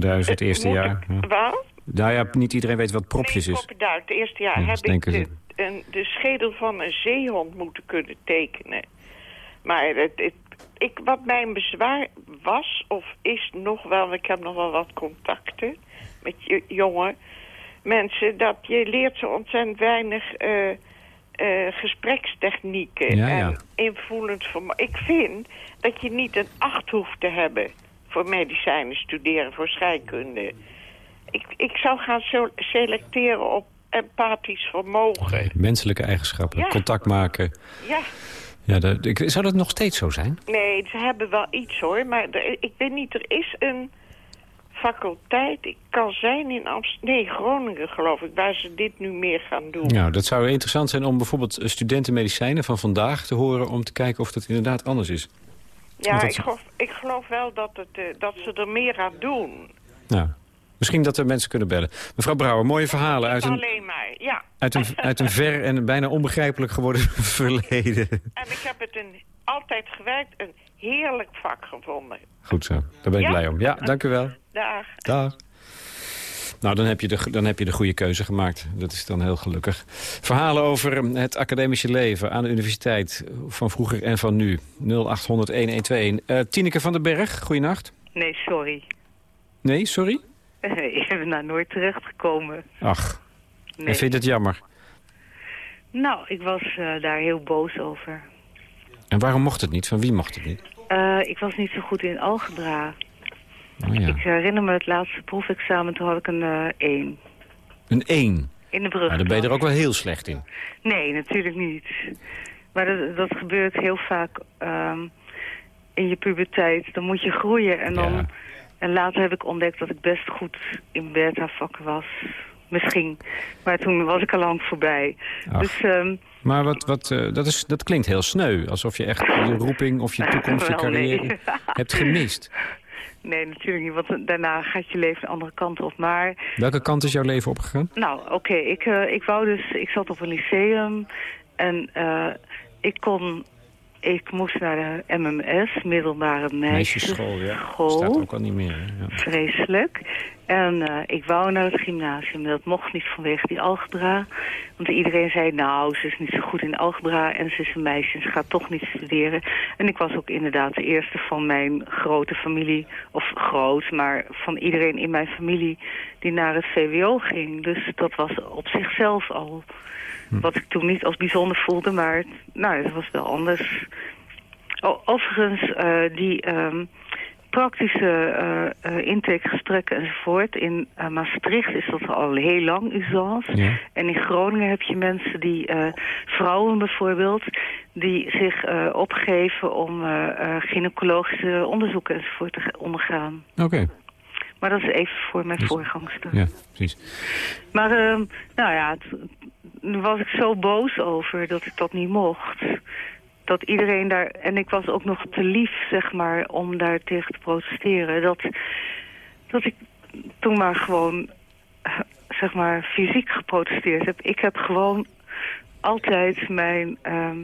De het eerste jaar. ik- Ja. Wat? Nou ja, niet iedereen weet wat propjes nee, is. Het eerste jaar Ja, heb ik de, een, de schedel van een zeehond moeten kunnen tekenen. Maar het, het, ik, wat mijn bezwaar was, of is nog wel... ik heb nog wel wat contacten met jonge mensen... dat je leert zo ontzettend weinig eh, eh, gesprekstechnieken Ja, ja. en invoelend vermo- Ik vind dat je niet een acht hoeft te hebben voor medicijnen studeren, voor scheikunde. Ik, ik zou gaan selecteren op empathisch vermogen. Menselijke eigenschappen, Ja. contact maken. Ja, Ja, dat, ik, zou dat nog steeds zo zijn? nee, ze hebben wel iets hoor, maar er- ik weet niet, er is een faculteit, ik kan zijn in Amsterdam, nee, Groningen geloof ik, waar ze dit nu meer gaan doen. Nou, dat zou interessant zijn om bijvoorbeeld eh, studenten medicijnen van vandaag te horen... om te kijken of dat inderdaad anders is. Ja, ik geloof, ik geloof wel dat, het, eh, dat ze er meer aan doen. Nou, misschien dat er mensen kunnen bellen. Mevrouw Brouwer, mooie verhalen uit een, alleen maar, ja. uit een, uit een ver en bijna onbegrijpelijk geworden verleden. En ik heb het een, altijd gewerkt, een heerlijk vak gevonden. Goed zo, daar ben ik Ja. blij om. Ja, dank u wel. Dag. Dag. Nou, dan heb, je de, dan heb je de goede keuze gemaakt. Dat is dan heel gelukkig. Verhalen over het academische leven aan de universiteit. Van vroeger en van nu. 0800-1121. Eh Tineke van den Berg, goeienacht. Nee, sorry. Nee, sorry? Ik ben daar nooit terechtgekomen. Ach, Nee. en vind je het jammer? Nou, ik was eh, daar heel boos over. En waarom mocht het niet? Van wie mocht het niet? Eh, ik was niet zo goed in algebra. Oh ja. Ik herinner me het laatste proefexamen, toen had ik een eh 1. Een 1. In de brug. Nou, dan ben je er ook wel heel slecht in. Nee, natuurlijk niet. Maar dat, dat gebeurt heel vaak ehm, in je puberteit. Dan moet je groeien en dan. En later heb ik ontdekt dat ik best goed in beta-vakken was. Misschien. Maar toen was ik al lang voorbij. Ach. Dus ehm, Maar wat, wat, eh, dat, is, dat klinkt heel sneu. Alsof je echt je roeping of je toekomst, je Wel, nee. carrière hebt gemist. nee, natuurlijk niet. Want daarna gaat je leven een andere kant op. Maar Welke kant is jouw leven opgegaan? Nou, oké. Ik, eh, ik wou dus... Ik zat op een lyceum. En eh, ik kon... Ik moest naar de MMS, middelbare meisjesschool. Meisjesschool, ja. Staat ook al niet meer. hè? Ja. Vreselijk. En eh, ik wou naar het gymnasium. Dat mocht niet vanwege die algebra. Want iedereen zei, nou, ze is niet zo goed in algebra... en ze is een meisje en ze gaat toch niet studeren. En ik was ook inderdaad de eerste van mijn grote familie... of groot, maar van iedereen in mijn familie... die naar het VWO ging. Dus dat was op zichzelf al... wat ik toen niet als bijzonder voelde, maar nou, het was wel anders. O- overigens, eh, die... ehm, praktische eh, eh, intakegesprekken enzovoort. In eh, Maastricht is dat al heel lang usance. Ja. En in Groningen heb je mensen die, vrouwen bijvoorbeeld, die zich opgeven om gynaecologische onderzoeken enzovoort te ondergaan. Oké, Maar dat is even voor mijn Dus- voorgangster. ja, precies. Maar ehm, nou ja, t- nu was ik zo boos over dat ik dat niet mocht. Dat iedereen daar... En ik was ook nog te lief, zeg maar, om daar tegen te protesteren. Dat, dat ik toen maar gewoon, zeg maar, fysiek geprotesteerd heb. Ik heb gewoon altijd mijn... ehm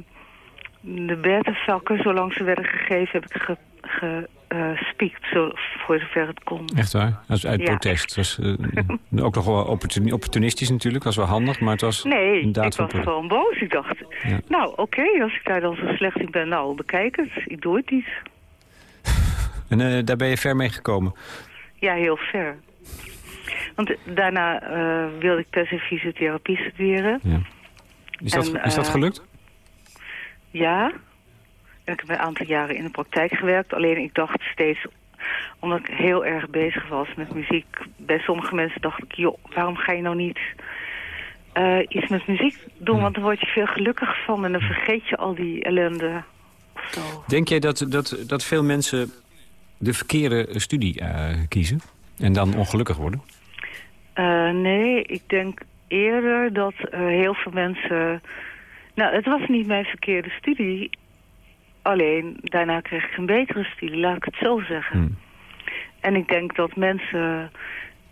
de beta-vakken, zolang ze werden gegeven, heb ik ge, speakt, zo, voor zover het kon. Echt waar? Als uit Ja. protest. Dat was eh, ook nog wel opportuni- opportunistisch natuurlijk. was wel handig, maar het was Nee, ik was voor gewoon boos. Ik dacht, Ja. nou oké, als ik daar dan zo slecht in ben, nou bekijk het. Ik doe het niet. En eh, daar ben je ver mee gekomen. Ja, heel ver. Want daarna wilde ik per se fysiotherapie studeren. Ja. Is, dat, En, is dat gelukt? Ja. En ik heb een aantal jaren in de praktijk gewerkt. Alleen ik dacht steeds, omdat ik heel erg bezig was met muziek... bij sommige mensen dacht ik, joh, waarom ga je nou niet eh, iets met muziek doen? Want dan word je veel gelukkiger van en dan vergeet je al die ellende. Zo. Denk jij dat, dat, dat veel mensen de verkeerde studie eh, kiezen? En dan ongelukkig worden? Eh, nee, ik denk eerder dat heel veel mensen... Nou, het was niet mijn verkeerde studie. Alleen, daarna kreeg ik een betere studie, laat ik het zo zeggen. Hmm. En ik denk dat mensen...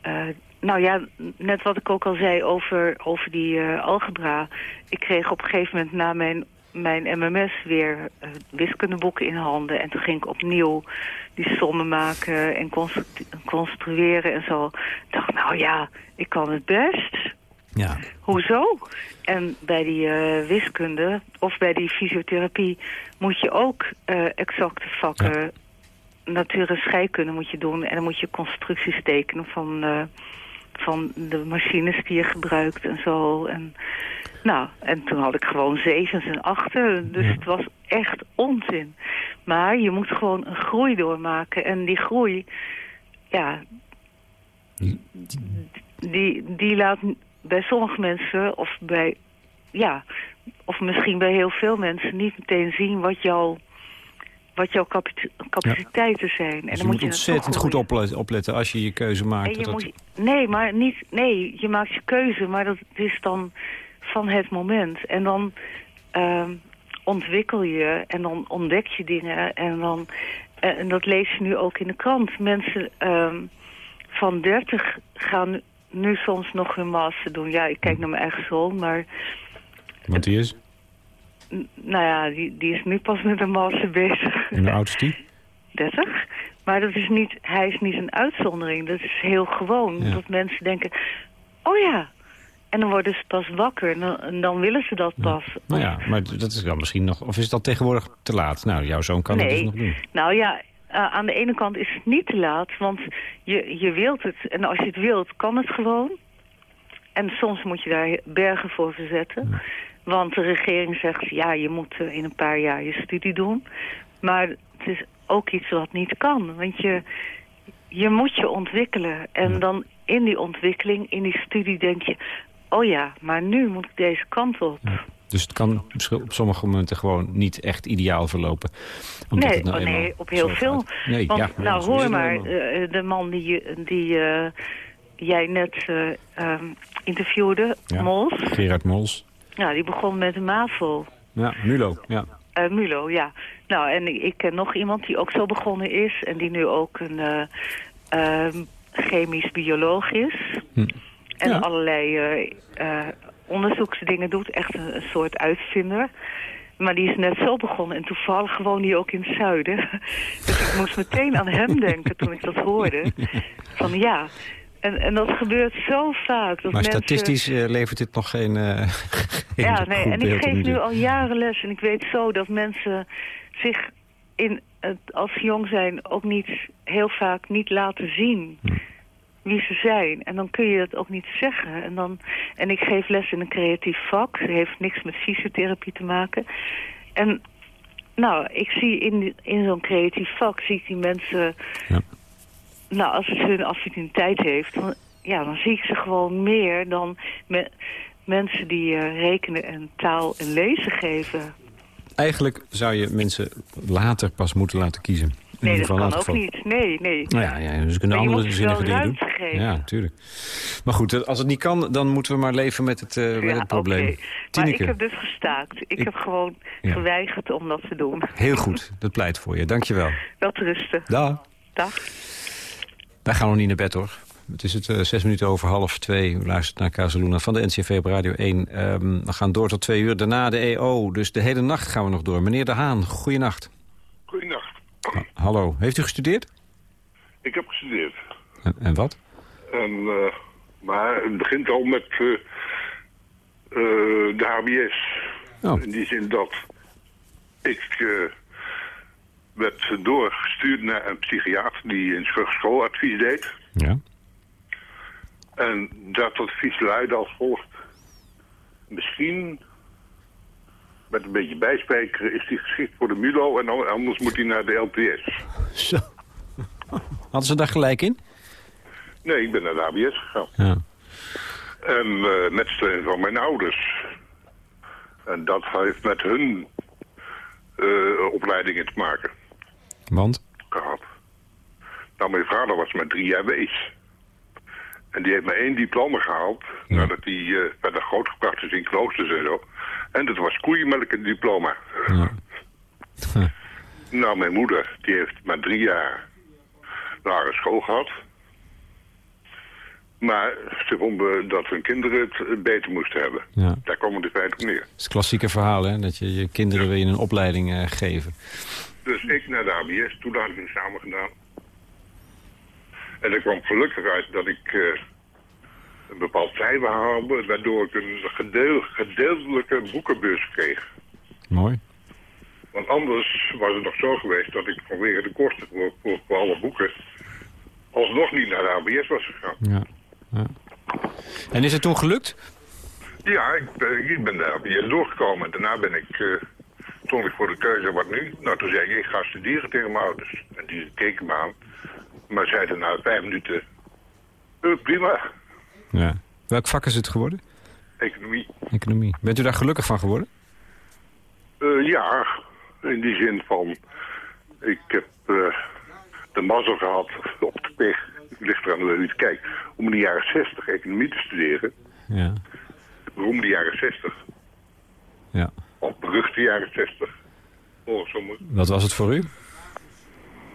eh, nou ja, net wat ik ook al zei over, over die eh, algebra. Ik kreeg op een gegeven moment na mijn, mijn MMS weer eh, wiskundeboeken in handen. En toen ging ik opnieuw die sommen maken en constru- construeren en zo. Ik dacht, nou ja, ik kan het best. Ja. Hoezo? En bij die eh, wiskunde of bij die fysiotherapie moet je ook eh, exacte vakken, natuur en scheikunde moet je doen. En dan moet je constructies tekenen van, eh, van de machines die je gebruikt en zo. En, nou, en toen had ik gewoon zevens en achten, dus Ja. het was echt onzin. Maar je moet gewoon een groei doormaken. En die groei, ja, die, die laat bij sommige mensen of bij ja of misschien bij heel veel mensen niet meteen zien wat jouw wat jouw capaci- capaciteiten zijn. Dus je dan moet je ontzettend goed opletten, als je je keuze maakt. En je dat moet, nee, maar niet. Nee, je maakt je keuze, maar dat is dan van het moment. En dan ehm, ontwikkel je en dan ontdek je dingen en dan eh, en dat lees je nu ook in de krant. Mensen ehm, van 30 gaan nu soms nog hun master doen. Ja, ik kijk naar mijn eigen zoon, maar Want die is? nou ja, die, die is nu pas met een master bezig. En hoe oud is die? 30. Maar dat is niet, hij is niet een uitzondering. Dat is heel gewoon. Ja. Dat mensen denken, oh ja. En dan worden ze pas wakker en dan, en dan willen ze dat pas. Nou ja, maar dat is dan misschien nog... Of is dat tegenwoordig te laat? Nou, jouw zoon kan Nee. dus nog doen. Nou ja, eh, aan de ene kant is het niet te laat, want je, je wilt het. En als je het wilt, kan het gewoon. En soms moet je daar bergen voor verzetten. Want de regering zegt, ja, je moet eh, in een paar jaar je studie doen. Maar het is ook iets wat niet kan. Want je, je moet je ontwikkelen. En dan in die ontwikkeling, in die studie denk je... oh ja, maar nu moet ik deze kant op. Dus het kan op sommige momenten gewoon niet echt ideaal verlopen. Omdat Nee, het nou oh, nee, op heel veel. Nee, Want, ja, nou, hoor maar, helemaal. eh, de man die, je- die eh, jij net eh, ehm, interviewde, Ja. Mols, Gerard Mols. ja, die begon met een MAVO. Ja, Mulo. Ja. Eh, Mulo, ja. Nou, en ik, ik ken nog iemand die ook zo begonnen is... en die nu ook een eh, ehm, chemisch bioloog is. Hm. En Ja. allerlei eh, eh, onderzoeksdingen doet. Echt een, een soort uitvinder. Maar die is net zo begonnen. En toevallig woont hij ook in het zuiden. Dus ik moest meteen aan hem denken toen ik dat hoorde. Van ja... En, en dat gebeurt zo vaak. Dat Maar mensen... statistisch eh, levert dit nog geen, eh geen Ja, nee, en ik geef nu al jaren les en ik weet zo dat mensen zich in het, als ze jong zijn ook niet heel vaak niet laten zien Hm. Wie ze zijn. En dan kun je het ook niet zeggen. En, dan, en ik geef les in een creatief vak. Het heeft niks met fysiotherapie te maken. En nou, ik zie in, in zo'n creatief vak, zie ik die mensen... Ja. Nou, als het hun affiniteit heeft, dan, ja, dan zie ik ze gewoon meer dan me- mensen die eh, rekenen en taal en lezen geven. Eigenlijk zou je mensen later pas moeten laten kiezen. In Nee, dat kan ook niet. Nee, nee. Nou ja, ja, ze kunnen andere zinnige dingen doen. geven. Ja, natuurlijk. Maar goed, eh, als het niet kan, dan moeten we maar leven met het, eh, met het probleem. oké. Maar ik heb dus gestaakt. Ik, Ik- heb gewoon Ja. geweigerd om dat te doen. heel goed. Dat pleit voor je. Dankjewel. Wel te rusten. Dag. Dag. Wij gaan nog niet naar bed, hoor. Het is het eh, zes minuten over half twee. U luistert naar Casaluna van de NCV op Radio 1. Ehm, we gaan door tot twee uur. Daarna de EO. Dus de hele nacht gaan we nog door. Meneer De Haan, goeienacht. Ha- Hallo. Heeft u gestudeerd? Ik heb gestudeerd. En, en wat? En, eh, maar het begint al met eh, eh, de HBS. Oh. In die zin dat ik werd doorgestuurd naar een psychiater die een schooladvies deed. Ja. En dat advies luidde als volgt. Misschien, met een beetje bijspijkeren, is die geschikt voor de MULO en an- anders moet hij naar de LPS. Zo. Hadden ze daar gelijk in? Nee, ik ben naar de HBS gegaan. Ja. En eh, met steun van mijn ouders. En dat heeft met hun eh, opleidingen te maken Want? gehad. Nou, mijn vader was maar drie jaar wees. En die heeft maar één diploma gehaald. Ja. Nadat hij uh, verder grootgebracht is in kloosters en zo. En dat was koeienmelk een diploma. Ja. Huh. Nou, mijn moeder, die heeft maar drie jaar lagere school gehad. Maar ze vonden dat hun kinderen het beter moesten hebben. Ja. Daar kwam het in feite op neer. Het is het klassieke verhaal, hè? Dat je je kinderen weer een opleiding eh, geven. Dus ik naar de ABS, toelating samen gedaan. En er kwam gelukkig uit dat ik eh, een bepaald haalde... waardoor ik een gedeel, gedeeltelijke boekenbeurs kreeg. Mooi. Want anders was het nog zo geweest dat ik vanwege de kosten voor, voor, voor alle boeken... alsnog niet naar de ABS was gegaan. Ja. ja. En is het toen gelukt? Ja, ik, ben- ik ben daar weer doorgekomen. En daarna ben ik, eh stond ik voor de keuze, wat nu? Nou, toen zei ik, ik ga studeren tegen mijn ouders. En die keken me aan. Maar zeiden na vijf minuten, eh, prima, Ja. Welk vak is het geworden? economie. Economie. Bent u daar gelukkig van geworden? Eh, ja, in die zin van, ik heb eh, de mazzel gehad op de pech, ligt eraan hoe je het kijkt, om in de jaren 60 economie te studeren. Ja. De jaren 60? ja. Of beruchte jaren 60, volgens sommigen. Wat was het voor u?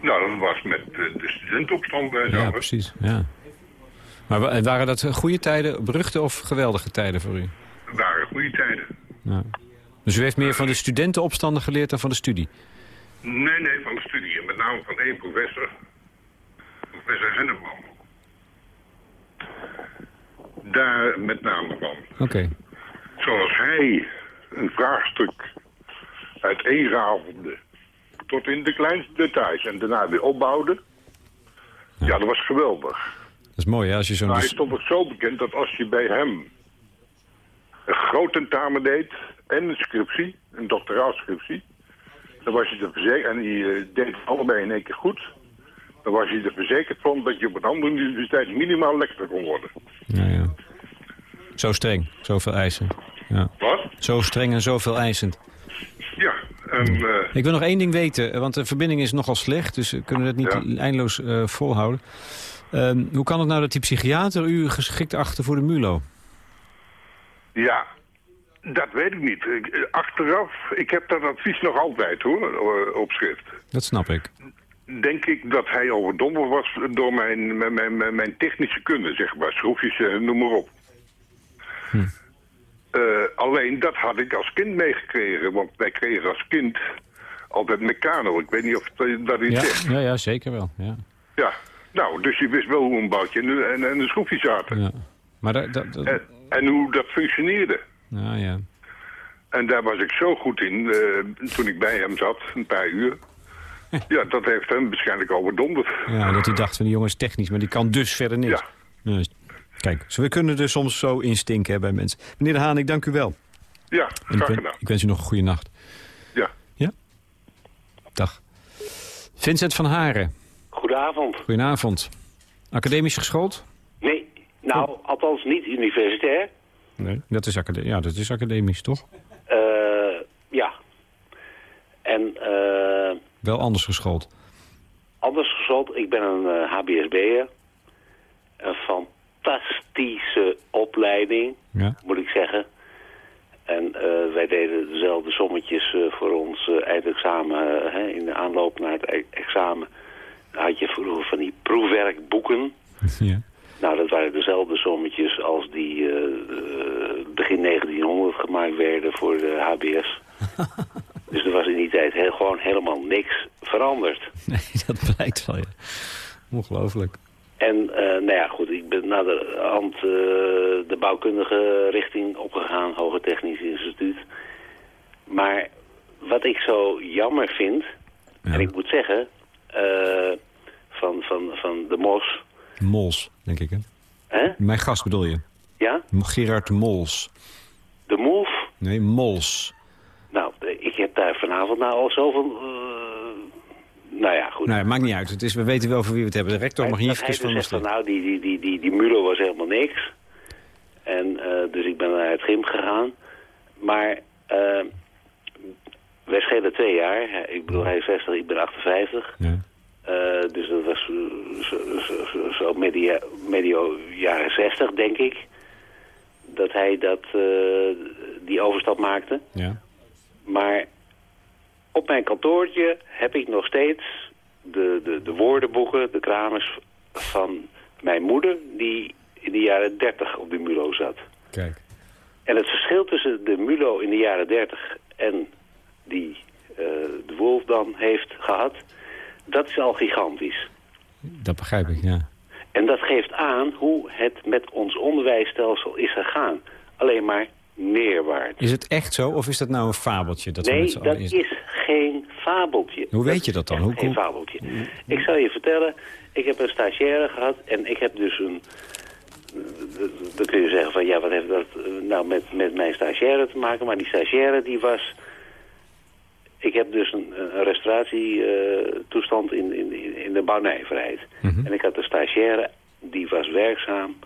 Nou, dat was met eh, de studentenopstand en zo. Ja, precies. Ja. Maar wa- waren dat goede tijden, beruchte of geweldige tijden voor u? Het waren goede tijden. Ja. Dus u heeft meer van de studentenopstanden geleerd dan van de studie? Nee, nee, van de studie. En met name van één professor. Professor Henneman. Daar met name van. Oké. Zoals hij een vraagstuk uiteenrafelde. Tot in de kleinste details. En daarna weer opbouwde. Ja, dat was geweldig. Is mooi, hè? Als je zo'n... Hij stond ook zo bekend dat als je bij hem een groot tentamen deed en een scriptie, een doctoraalscriptie, dan was je er verzekerd, en die eh, deed allebei in één keer goed, dan was je er verzekerd van dat je op een andere universiteit minimaal lector kon worden. Ja, ja. Zo streng, zoveel eisen. Ja. Wat? Zo streng en zoveel eisend. Ja, en... eh, Ik wil nog één ding weten, eh, want de verbinding is nogal slecht... dus we kunnen het niet Ja. eindeloos volhouden. Ehm, hoe kan het nou dat die psychiater u geschikt achter voor de MULO? Ja, dat weet ik niet. Ik- eh, Achteraf, ik heb dat advies nog altijd hoor, eh, op schrift. Dat snap ik. Denk ik dat hij overdonderd was door mijn, mijn, mijn, mijn- technische kunde, zeg maar. Schroefjes, eh, noem maar op. Eh, alleen, dat had ik als kind meegekregen. Want wij kregen als kind altijd meccano. Ik weet niet of dat iets Ja, zegt. ja, ja, zeker wel. Ja. Ja, nou, dus je wist wel hoe een boutje en, en, en de schroefjes zaten. Ja. Maar dat... dat, dat- En, en hoe dat functioneerde. ja, ja. En daar was ik zo goed in, eh, toen ik bij hem zat, een paar uur. Ja, dat heeft hem waarschijnlijk overdonderd. ja, dat hij dacht van die jongen is technisch, maar die kan dus verder niks. Ja. Kijk, we kunnen er soms zo instinken hè, bij mensen. Meneer De Haan, ik dank u wel. Ja, ik, graag gedaan. ik wens u nog een goede nacht. Ja. Ja? Dag. Vincent van Haren, Goedenavond. goedenavond. Academisch geschoold? Nee, nou, althans niet universitair. Nee. Dat is, acade ja, dat is academisch, toch? Eh, ja. En eh, Wel anders geschoold. anders gezond, ik ben een eh, HBSB'er. Een fantastische opleiding, Ja. moet ik zeggen. En eh, wij deden dezelfde sommetjes eh, voor ons eh, eindexamen. eh, hè, in de aanloop naar het e- examen had je vroeger van die proefwerkboeken. ja. Nou, dat waren dezelfde sommetjes als die eh, eh, begin 1900 gemaakt werden voor de HBS. dus er was in die tijd heel, gewoon helemaal niks veranderd. Nee, dat blijkt wel, ja. Ongelooflijk. En eh, nou ja, goed, ik ben naar de hand de bouwkundige richting opgegaan, Hoger Technisch Instituut. Maar wat ik zo jammer vind, Ja. en ik moet zeggen, van, van, van de MOS, Mols, denk ik, hè? hè? Mijn gast bedoel je? Ja, Gerard Mols. de MOVE, Nee, Mols. Nou, ik heb daar vanavond nou al zoveel... eh nou ja, goed. Nou, maakt niet uit. Het is, we weten wel voor wie we het hebben. De rector magnificus hij van Maastricht. nou, die, die, die, die, die Mulo was helemaal niks. En eh, dus ik ben naar het gym gegaan. Maar eh wij schelen twee jaar. Ik bedoel, hij is 60, ik ben 58. Ja. Eh, dus dat was zo, zo, zo, zo- medio jaren 60, denk ik. Dat hij dat, eh, die overstap maakte. Ja. Maar op mijn kantoortje heb ik nog steeds de, de, de woordenboeken, de kramers van mijn moeder... die in de jaren 30 op de MULO zat. Kijk. En het verschil tussen de MULO in de jaren 30 en die eh, de Wolf dan heeft gehad... dat is al gigantisch. Dat begrijp ik, ja. En dat geeft aan hoe het met ons onderwijsstelsel is gegaan. Alleen maar neerwaarts. Is het echt zo of is dat nou een fabeltje? Dat nee, dat is- is geen fabeltje. Hoe weet je dat dan? Hoe geen fabeltje. Ik zal je vertellen, ik heb een stagiaire gehad en ik heb dus een... Dan kun je zeggen van, ja, wat heeft dat eh, nou met, met mijn stagiaire te maken? Maar die stagiaire die was... Ik heb dus een, een restauratietoestand in, in, in de bouwnijverheid. Mhm. En ik had een stagiaire, die was werkzaam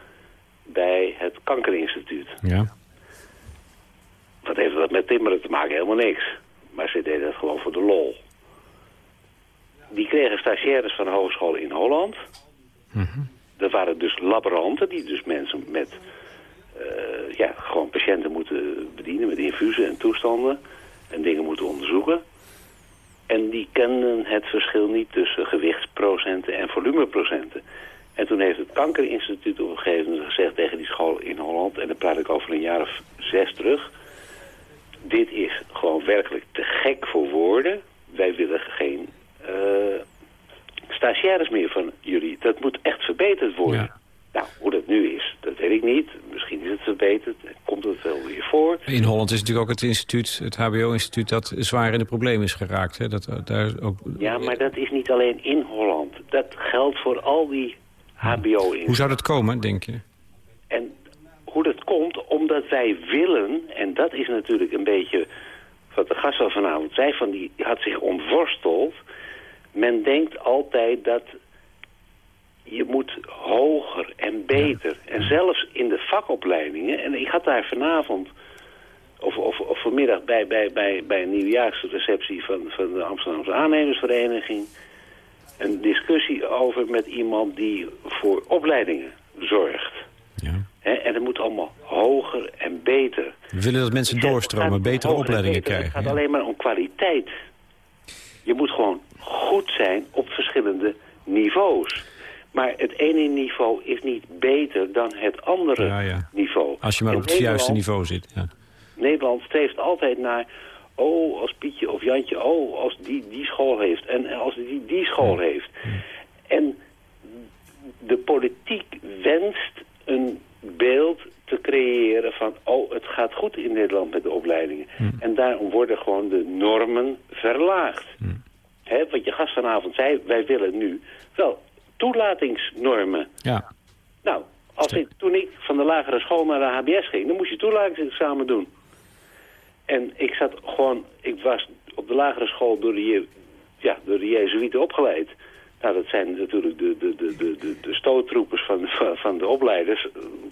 bij het Kankerinstituut. Ja. Wat heeft dat met timmeren te maken? Helemaal niks. Maar ze deden het gewoon voor de lol. Die kregen stagiaires van de hogeschool in Holland. Dat waren dus laboranten, die dus mensen met... eh, ja, gewoon patiënten moeten bedienen met infusen en toestanden. En dingen moeten onderzoeken. En die kenden het verschil niet tussen gewichtsprocenten en volumeprocenten. En toen heeft het Kankerinstituut op een gegeven moment gezegd tegen die school in Holland... en dan praat ik over een jaar of zes terug... dit is gewoon werkelijk te gek voor woorden. Wij willen geen eh, stagiaires meer van jullie. Dat moet echt verbeterd worden. Nou, hoe dat nu is, dat weet ik niet. Misschien is het verbeterd, komt het wel weer voor. In Holland is natuurlijk ook het instituut, het HBO-instituut... dat zwaar in de problemen is geraakt. Hè? Dat, eh, daar ook... Ja, maar dat is niet alleen in Holland. Dat geldt voor al die hbo in Hoe zou dat komen, denk je? En hoe dat komt, omdat wij willen, en dat is natuurlijk een beetje wat de gast van vanavond zei, van die had zich ontworsteld. Men denkt altijd dat je moet hoger en beter. En zelfs in de vakopleidingen, en ik had daar vanavond of, of, of vanmiddag bij, bij, bij, bij een nieuwjaarsreceptie van, van de Amsterdamse aannemersvereniging... een discussie over met iemand die voor opleidingen zorgt. Ja. En het moet allemaal hoger en beter. We willen dat mensen zeg, doorstromen, betere opleidingen beter. Het krijgen. gaat ja. alleen maar om kwaliteit. Je moet gewoon goed zijn op verschillende niveaus. Maar het ene niveau is niet beter dan het andere Ja, ja. niveau. Als je maar In op het juiste niveau zit. Ja. Nederland streeft altijd naar... oh, als Pietje of Jantje, oh, als die die school heeft. En als die die school heeft. En de politiek wenst een beeld te creëren van... oh, het gaat goed in Nederland met de opleidingen. En daarom worden gewoon de normen verlaagd. Wat je gast vanavond zei, wij willen nu wel toelatingsnormen. ja. Nou, als ik, toen ik van de lagere school naar de HBS ging, dan moest je toelatingsexamen doen. En ik zat gewoon, ik was op de lagere school door de, ja, door de Jezuïeten opgeleid. Nou, dat zijn natuurlijk de, de, de, de, de, de stoottroepers van, van, de opleiders,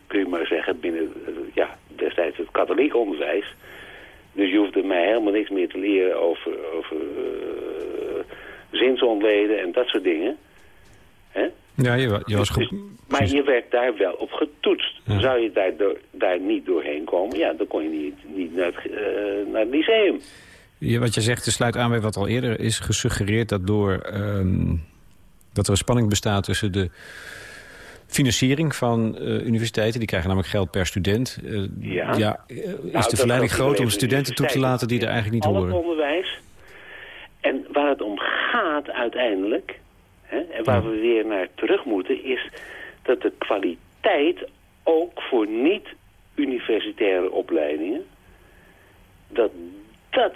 kun je maar zeggen, binnen eh, ja, destijds het katholiek onderwijs. Dus je hoefde mij helemaal niks meer te leren over, over zinsontleden en dat soort dingen. Hè? Ja, je, je was goed. Dus- maar je werd daar wel op getoetst. Ja. Zou je daar, door- daar niet doorheen komen, ja, dan kon je niet, niet naar, het, eh, naar het lyceum. Je, wat je zegt, sluit aan bij wat al eerder is gesuggereerd... dat, door, ehm, dat er een spanning bestaat tussen de financiering van eh, universiteiten. Die krijgen namelijk geld per student. Eh, Ja. ja is Nou, de verleiding groot om studenten toe te laten die er eigenlijk niet horen? het onderwijs. En waar het om gaat uiteindelijk, hè, en waar we weer naar terug moeten, is dat de kwaliteit ook voor niet-universitaire opleidingen, dat dat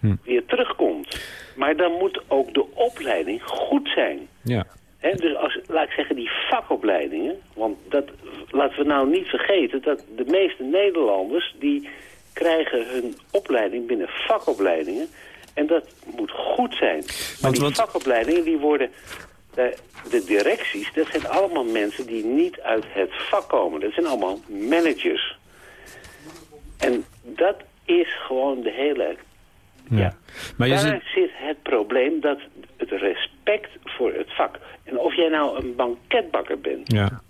Hm. weer terugkomt. Maar dan moet ook de opleiding goed zijn. Ja. Hè, dus als, laat ik zeggen, die vakopleidingen, want dat, laten we nou niet vergeten dat de meeste Nederlanders, die krijgen hun opleiding binnen vakopleidingen. En dat moet goed zijn. Maar Want- die want- vakopleidingen, die worden, de, de directies, dat zijn allemaal mensen die niet uit het vak komen. Dat zijn allemaal managers. En dat is gewoon de hele ja. Maar daar zit, zit het probleem dat het respect voor het vak. En of jij nou een banketbakker bent, ja.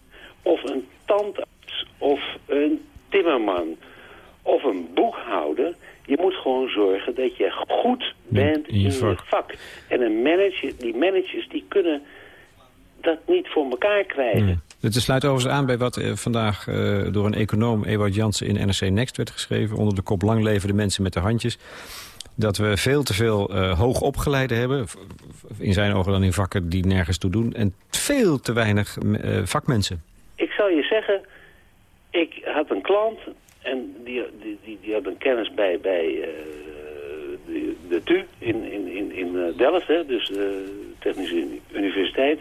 of een tandarts, of een timmerman, of een boekhouder... je moet gewoon zorgen dat je goed bent in in je vak. vak. En een manager, die managers die kunnen dat niet voor elkaar krijgen. Het sluit overigens aan bij wat eh, vandaag eh, door een econoom, Ewout Jansen, in NRC Next werd geschreven. Onder de kop lang leven de mensen met de handjes. Dat we veel te veel eh hoogopgeleiden hebben. In zijn ogen dan in vakken die nergens toe doen. En veel te weinig vakmensen. Ik zal je zeggen, ik had een klant en die, die, die, die had een kennis bij, bij eh, de, de TU in, in, in, in eh, Delft, hè, dus de Technische Uni- Universiteit.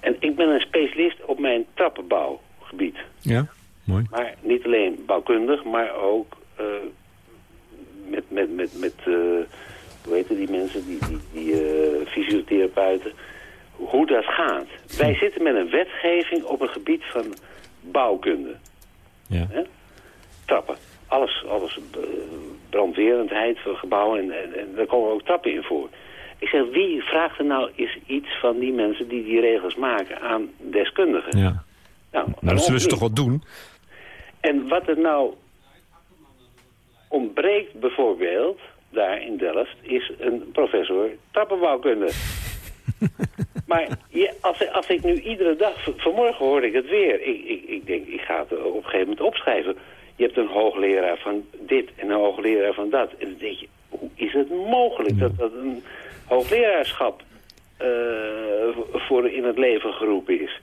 En ik ben een specialist op mijn trappenbouwgebied. Ja, mooi. Maar niet alleen bouwkundig, maar ook eh, met, met, met, met eh, hoe heet die mensen, die, die, die eh, fysiotherapeuten, hoe dat gaat. Wij zitten met een wetgeving op het gebied van bouwkunde. Ja. Hè? Trappen. Alles, alles eh, brandwerendheid van gebouwen en, en, en daar komen ook trappen in voor. Ik zeg, wie vraagt er nou eens iets van die mensen die die regels maken aan deskundigen? Ja. Nou, Nou, dat zullen ze toch wel doen? En wat er nou ontbreekt bijvoorbeeld, daar in Delft, is een professor trappenbouwkunde. maar je, als, als ik nu iedere dag, vanmorgen hoorde ik het weer. Ik, ik, ik denk, ik ga het op een gegeven moment opschrijven. Je hebt een hoogleraar van dit en een hoogleraar van dat. En dan denk je, hoe is het mogelijk dat dat een hoogleraarschap eh, voor in het leven geroepen is?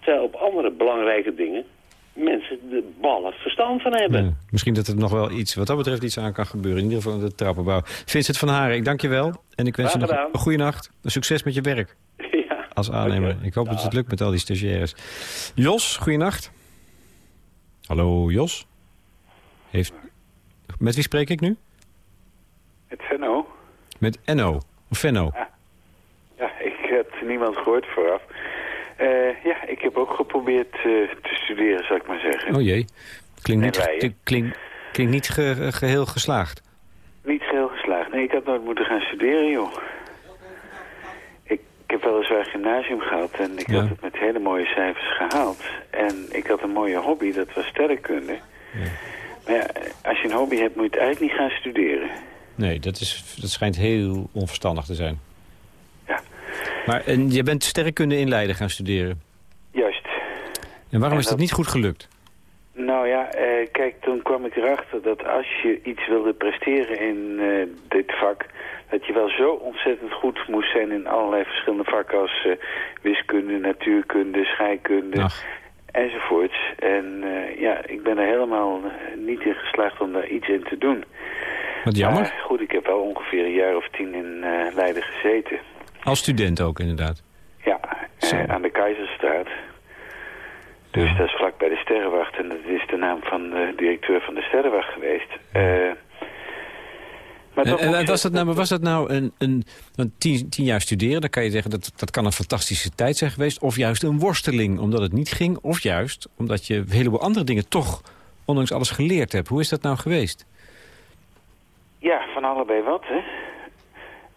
Terwijl op andere belangrijke dingen mensen de ballen verstand van hebben. Ja. Misschien dat er nog wel iets, wat dat betreft, iets aan kan gebeuren. In ieder geval de trappenbouw. Vincent van Haren, ik dank je wel. En ik wens je nog een goede nacht. Succes met je werk ja. als aannemer. Ik hoop dat het lukt met al die stagiaires. Jos, goeienacht. Hallo, Jos. Heeft... Met wie spreek ik nu? Het Venno. Met Enno. Of Venno. Ja, ik had niemand gehoord vooraf. Eh, ja, ik heb ook geprobeerd eh, te studeren, zou ik maar zeggen. Oh jee. Klinkt niet, wij, klink- Klinkt niet ge- geheel geslaagd. Niet geheel geslaagd. Nee, ik had nooit moeten gaan studeren, joh. Ik, ik heb weliswaar gymnasium gehad en ik Ja. had het met hele mooie cijfers gehaald. En ik had een mooie hobby, dat was sterrenkunde. Maar ja, als je een hobby hebt, moet je het eigenlijk niet gaan studeren. Nee, dat, is, dat schijnt heel onverstandig te zijn. Ja. Maar en je bent sterrenkunde in Leiden gaan studeren. Juist. En waarom En is dat dat- niet goed gelukt? Nou ja, eh, kijk, toen kwam ik erachter dat als je iets wilde presteren in eh, dit vak... dat je wel zo ontzettend goed moest zijn in allerlei verschillende vakken... als eh, wiskunde, natuurkunde, scheikunde Ach. Enzovoorts. En eh, ja, ik ben er helemaal eh, niet in geslaagd om daar iets in te doen. Wat jammer. Maar goed, ik heb wel ongeveer een jaar of tien in eh, Leiden gezeten. Als student ook, inderdaad. Ja, aan de Keizerstraat. Dus dat is vlak bij de Sterrenwacht. En dat is de naam van de directeur van de Sterrenwacht geweest. Eh, maar En, was, dat nou, maar was dat nou een, een want tien, tien jaar studeren? Dan kan je zeggen dat dat kan een fantastische tijd zijn geweest. Of juist een worsteling omdat het niet ging. Of juist omdat je een heleboel andere dingen toch ondanks alles geleerd hebt. Hoe is dat nou geweest? Ja, van allebei wat, hè.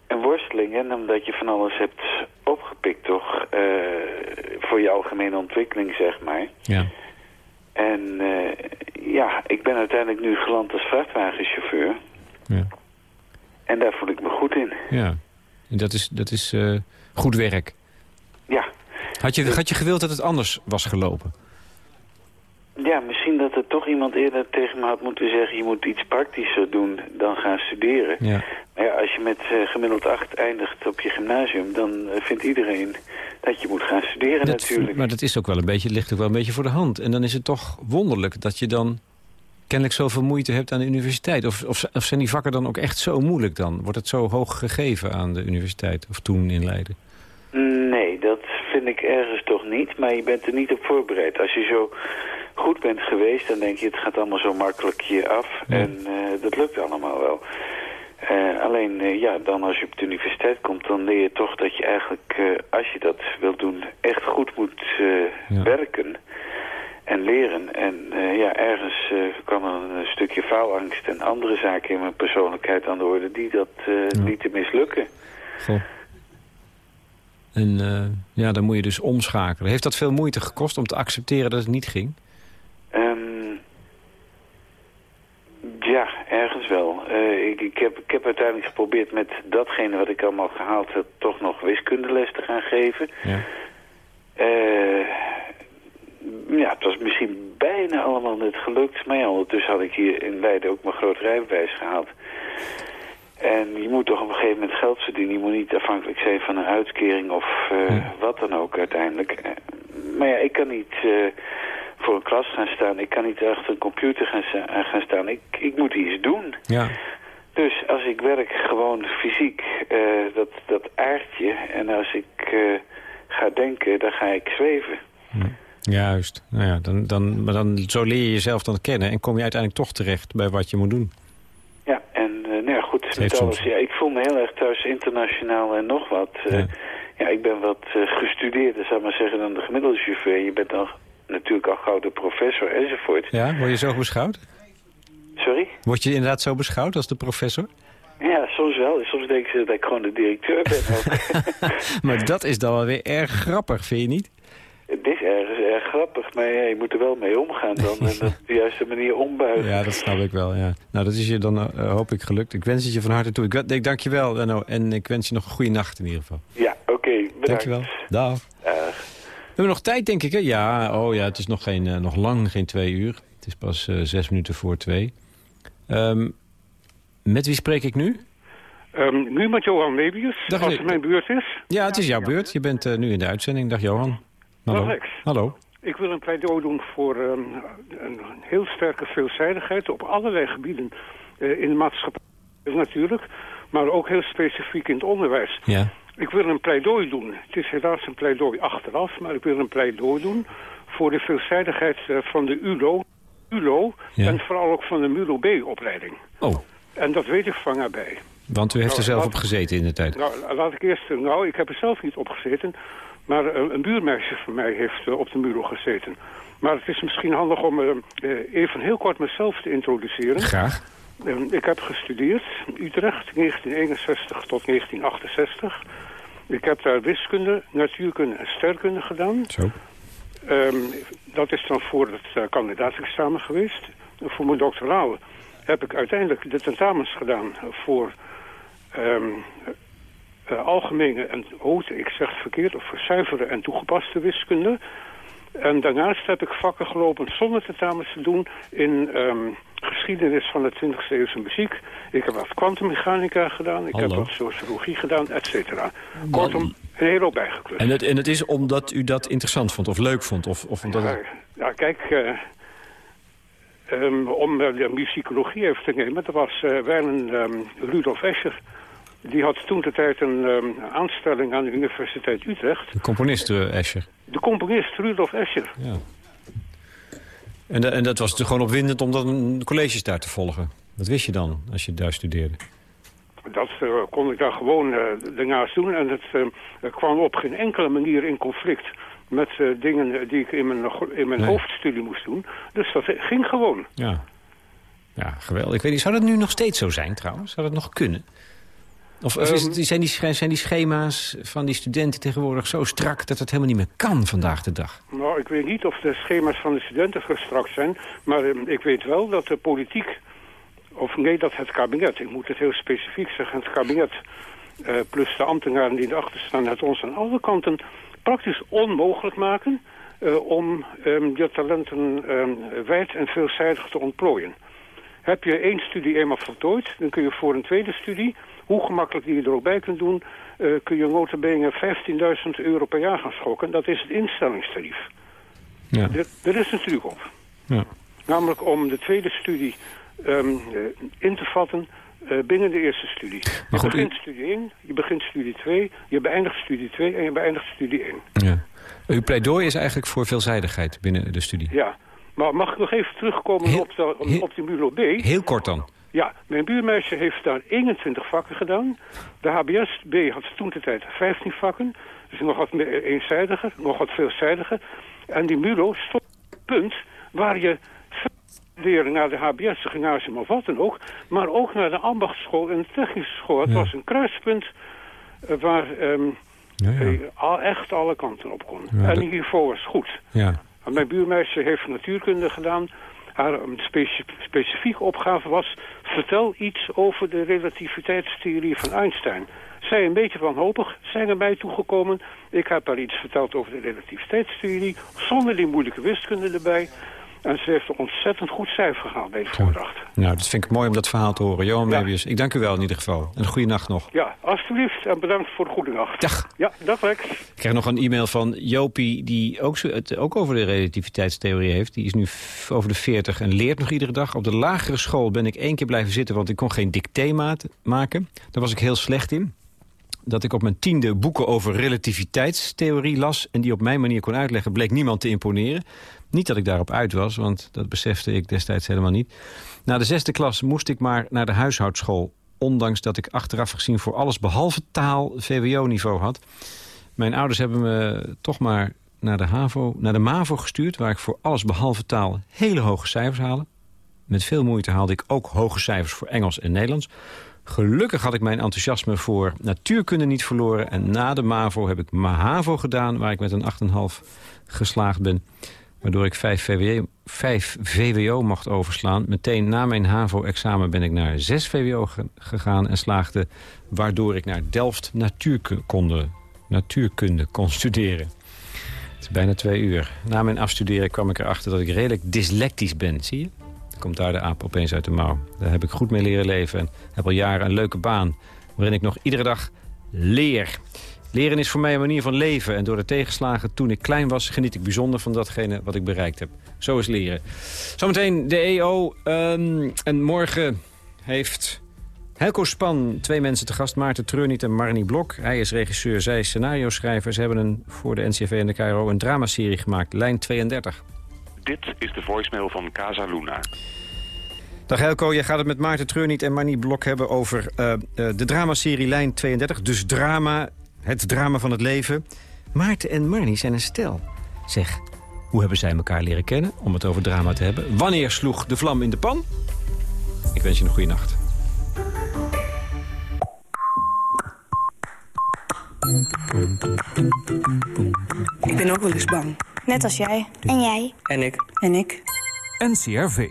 Een worsteling, en omdat je van alles hebt opgepikt, toch? eh, voor je algemene ontwikkeling, zeg maar. Ja. En eh, ja, ik ben uiteindelijk nu geland als vrachtwagenchauffeur. Ja. En daar voel ik me goed in. Ja. En dat is, dat is eh, goed werk. Ja. Had je, had je gewild dat het anders was gelopen? Ja, misschien dat er toch iemand eerder tegen me had moeten zeggen... je moet iets praktischer doen dan gaan studeren. Ja. Maar ja, als je met eh, gemiddeld 8 eindigt op je gymnasium... dan eh, vindt iedereen dat je moet gaan studeren Dat, natuurlijk. maar dat is ook wel een beetje, ligt ook wel een beetje voor de hand. En dan is het toch wonderlijk dat je dan kennelijk zoveel moeite hebt aan de universiteit. Of, of, of zijn die vakken dan ook echt zo moeilijk dan? Wordt het zo hoog gegeven aan de universiteit of toen in Leiden? Nee, dat vind ik ergens toch niet. Maar je bent er niet op voorbereid. Als je zo goed bent geweest, dan denk je... het gaat allemaal zo makkelijk hier af. En eh, dat lukt allemaal wel. Eh, alleen, eh, ja, dan als je op de universiteit komt... dan leer je toch dat je eigenlijk, als je dat wilt doen... echt goed moet werken en leren. En eh, ja, ergens eh, kwam er een stukje faalangst... en andere zaken in mijn persoonlijkheid aan de orde... die dat eh lieten mislukken. Goh. En ja, dan moet je dus omschakelen. Heeft dat veel moeite gekost om te accepteren dat het niet ging? Ehm, ja, ergens wel. Ik, ik, heb, ik heb uiteindelijk geprobeerd met datgene wat ik allemaal gehaald heb... toch nog wiskundeles te gaan geven. Ja. Ja, het was misschien bijna allemaal net gelukt. Maar ja, ondertussen had ik hier in Leiden ook mijn groot rijbewijs gehaald. En je moet toch op een gegeven moment geld verdienen. Je moet niet afhankelijk zijn van een uitkering of eh, wat dan ook uiteindelijk. Eh, maar ja, ik kan niet eh, voor een klas gaan staan. Ik kan niet achter een computer gaan, gaan staan. Ik, ik moet iets doen. Ja. Dus als ik werk gewoon fysiek, dat, dat aardje. En als ik ga denken, dan ga ik zweven. Juist. Nou ja, dan, dan, maar dan, zo leer je jezelf dan kennen en kom je uiteindelijk toch terecht bij wat je moet doen. Ja, en eh, nou ja, goed, met alles. Ja, ik voel me heel erg thuis internationaal en nog wat. Eh, ja. ik ben wat eh, gestudeerder, zou ik maar zeggen, dan de gemiddelde chauffeur. Je bent dan natuurlijk al gauw de professor enzovoort. Ja, word je zo beschouwd? Sorry? Word je inderdaad zo beschouwd als de professor? Ja, soms wel. Soms denken ze dat ik gewoon de directeur ben maar dat is dan wel weer erg grappig, vind je niet? Het is ergens erg grappig, maar ja, je moet er wel mee omgaan dan. En dat op de juiste manier ombuigen. Ja, dat snap ik wel, ja. Nou, dat is je dan eh, hoop ik gelukt. Ik wens het je van harte toe. Ik, ik dank je wel, Benno. En ik wens je nog een goede nacht in ieder geval. Ja, oké, bedankt. Dank je wel. Dag. We hebben nog tijd, denk ik, hè? Ja, oh ja, het is nog, geen, eh, nog lang geen twee uur. Het is pas eh, zes minuten voor twee. Ehm, met wie spreek ik nu? Ehm, nu met Johan Mebius, Dag, als het mijn beurt is. Ja, het is jouw beurt. Je bent nu in de uitzending. Dag, Johan. Hallo. Dag, Lex. Hallo. Ik wil een pleidooi doen voor ehm, een heel sterke veelzijdigheid op allerlei gebieden eh, in de maatschappij natuurlijk, maar ook heel specifiek in het onderwijs. Ja. Ik wil een pleidooi doen. Het is helaas een pleidooi achteraf, maar ik wil een pleidooi doen voor de veelzijdigheid eh, van de ULO, ULO Ja. en vooral ook van de MULO-B-opleiding. Oh. En dat weet ik van nabij. Want u heeft er Nou, zelf laat- op gezeten in de tijd. Nou, laat ik eerst... Nou, ik heb er zelf niet op gezeten. Maar eh, een buurmeisje van mij heeft eh, op de Muro gezeten. Maar het is misschien handig om eh, even heel kort mezelf te introduceren. Graag. Ik heb gestudeerd in Utrecht 1961 tot 1968. Ik heb daar wiskunde, natuurkunde en sterkunde gedaan. Zo. Ehm, dat is dan voor het uh, kandidaatexamen geweest. Voor mijn doctorale heb ik uiteindelijk de tentamens gedaan voor ehm, algemene en, oh, ik zeg het verkeerd, of zuivere en toegepaste wiskunde. En daarnaast heb ik vakken gelopen zonder tentamens te doen in ehm, geschiedenis van de 20e eeuwse muziek. Ik heb wat kwantummechanica gedaan, ik heb wat sociologie gedaan, et cetera. Kortom, een hele hoop bijgeklust. En het, en het is omdat u dat interessant vond of leuk vond? Of, of omdat Ja, ja, kijk, eh, ehm, om eh, de muzikologie even te nemen, dat was eh Werner ehm, Rudolf Escher. Die had toen de tijd een ehm, aanstelling aan de Universiteit Utrecht. de componist eh, Escher. De componist Rudolf Escher. Ja. En, da- en dat was gewoon opwindend om dan colleges daar te volgen. Dat wist je dan, als je daar studeerde. Dat eh, kon ik daar gewoon eh, daarnaast doen. En het eh, kwam op geen enkele manier in conflict met eh, dingen die ik in mijn, in mijn Nee. hoofdstudie moest doen. Dus dat ging gewoon. Ja. Ja, geweldig. Ik weet niet, zou dat nu nog steeds zo zijn trouwens? Zou dat nog kunnen? Of, of is het, zijn, die, zijn die schema's van die studenten tegenwoordig zo strak... dat het helemaal niet meer kan vandaag de dag? Nou, ik weet niet of de schema's van de studenten verstrakt zijn. Maar eh, ik weet wel dat de politiek... Of nee, dat het kabinet. Ik moet het heel specifiek zeggen. Het kabinet eh, plus de ambtenaren die erachter staan... het ons aan alle kanten praktisch onmogelijk maken... eh, om ehm je talenten ehm, wijd en veelzijdig te ontplooien. Heb je één studie eenmaal voltooid... dan kun je voor een tweede studie... hoe gemakkelijk die je er ook bij kunt doen... eh, kun je notabene 15.000 euro per jaar gaan schokken. Dat is het instellingstarief. Ja. Er, is een truc op. Ja. Namelijk om de tweede studie ehm, eh, in te vatten eh, binnen de eerste studie. je goed, begint studie 1, je begint studie 2, je beëindigt studie 2 en je beëindigt studie 1. Ja. Uw pleidooi is eigenlijk voor veelzijdigheid binnen de studie. Ja, maar mag ik nog even terugkomen Heel- op, de, heel- op die MULO B? Heel kort dan. Ja, mijn buurmeisje heeft daar 21 vakken gedaan. De HBS-B had toen de tijd 15 vakken. Dus nog wat meer eenzijdiger, nog wat veelzijdiger. En die MULO stond op het punt waar je leren naar de HBS, de gymnasium of wat dan ook. Maar ook naar de ambachtschool en de technische school. Het Ja. was een kruispunt eh, waar ehm, Ja, ja. al echt alle kanten op kon. En niveau was goed. Mijn buurmeisje heeft natuurkunde gedaan. Haar um, speci- specifieke opgave was... vertel iets over de relativiteitstheorie van Einstein. Zij een beetje wanhopig zijn naar mij toegekomen. Ik heb haar iets verteld over de relativiteitstheorie... zonder die moeilijke wiskunde erbij. En ze heeft een ontzettend goed cijfer gehaald bij de voordracht. Nou, dat vind ik mooi om dat verhaal te horen. Johan Ja. Mebius, ik dank u wel in ieder geval. En een goede nacht nog. Ja, alstublieft en bedankt voor de goede nacht. Dag. Ja, dag Lex. Ik krijg nog een e-mail van Jopie, die ook, zo, het ook over de relativiteitstheorie heeft. Die is nu over de 40 en leert nog iedere dag. Op de lagere school ben ik één keer blijven zitten, want ik kon geen dicté maat- maken. Daar was ik heel slecht in. Dat ik op mijn tiende boeken over relativiteitstheorie las... en die op mijn manier kon uitleggen, bleek niemand te imponeren. Niet dat ik daarop uit was, want dat besefte ik destijds helemaal niet. Na de zesde klas moest ik maar naar de huishoudschool. Ondanks dat ik achteraf gezien voor alles behalve taal VWO-niveau had. Mijn ouders hebben me toch maar naar de, HAVO, naar de MAVO gestuurd... waar ik voor alles behalve taal hele hoge cijfers haalde. Met veel moeite haalde ik ook hoge cijfers voor Engels en Nederlands. Gelukkig had ik mijn enthousiasme voor natuurkunde niet verloren... en na de MAVO heb ik MAHAVO gedaan... waar ik met een 8,5 geslaagd ben... waardoor ik 5 VWO, 5 VWO mocht overslaan. Meteen na mijn HAVO-examen ben ik naar 6 VWO ge- gegaan... en slaagde waardoor ik naar Delft natuurkunde, natuurkunde kon studeren. Het is bijna twee uur. Na mijn afstuderen kwam ik erachter dat ik redelijk dyslectisch ben. Zie je? Komt daar de aap opeens uit de mouw. Daar heb ik goed mee leren leven en heb al jaren een leuke baan... waarin ik nog iedere dag leer. Leren is voor mij een manier van leven. En door de tegenslagen toen ik klein was... geniet ik bijzonder van datgene wat ik bereikt heb. Zo is leren. Zometeen de EO. ehm, en morgen heeft Helco Span twee mensen te gast. Maarten Treurniet en Marnie Blok. Hij is regisseur, zij is scenario-schrijver. Ze hebben een, voor de NCV en de KRO een dramaserie gemaakt. Lijn 32. Dit is de voicemail van Casa Luna. Dag Helco, jij gaat het met Maarten Treurniet en Marnie Blok hebben over uh, uh, de dramaserie Lijn 32. Dus drama, het drama van het leven. Maarten en Marnie zijn een stel. Zeg, hoe hebben zij elkaar leren kennen, om het over drama te hebben? Wanneer sloeg de vlam in de pan? Ik wens je een goede nacht. Ik ben ook wel eens bang. Net als jij. En jij. En ik. En ik. NCRV.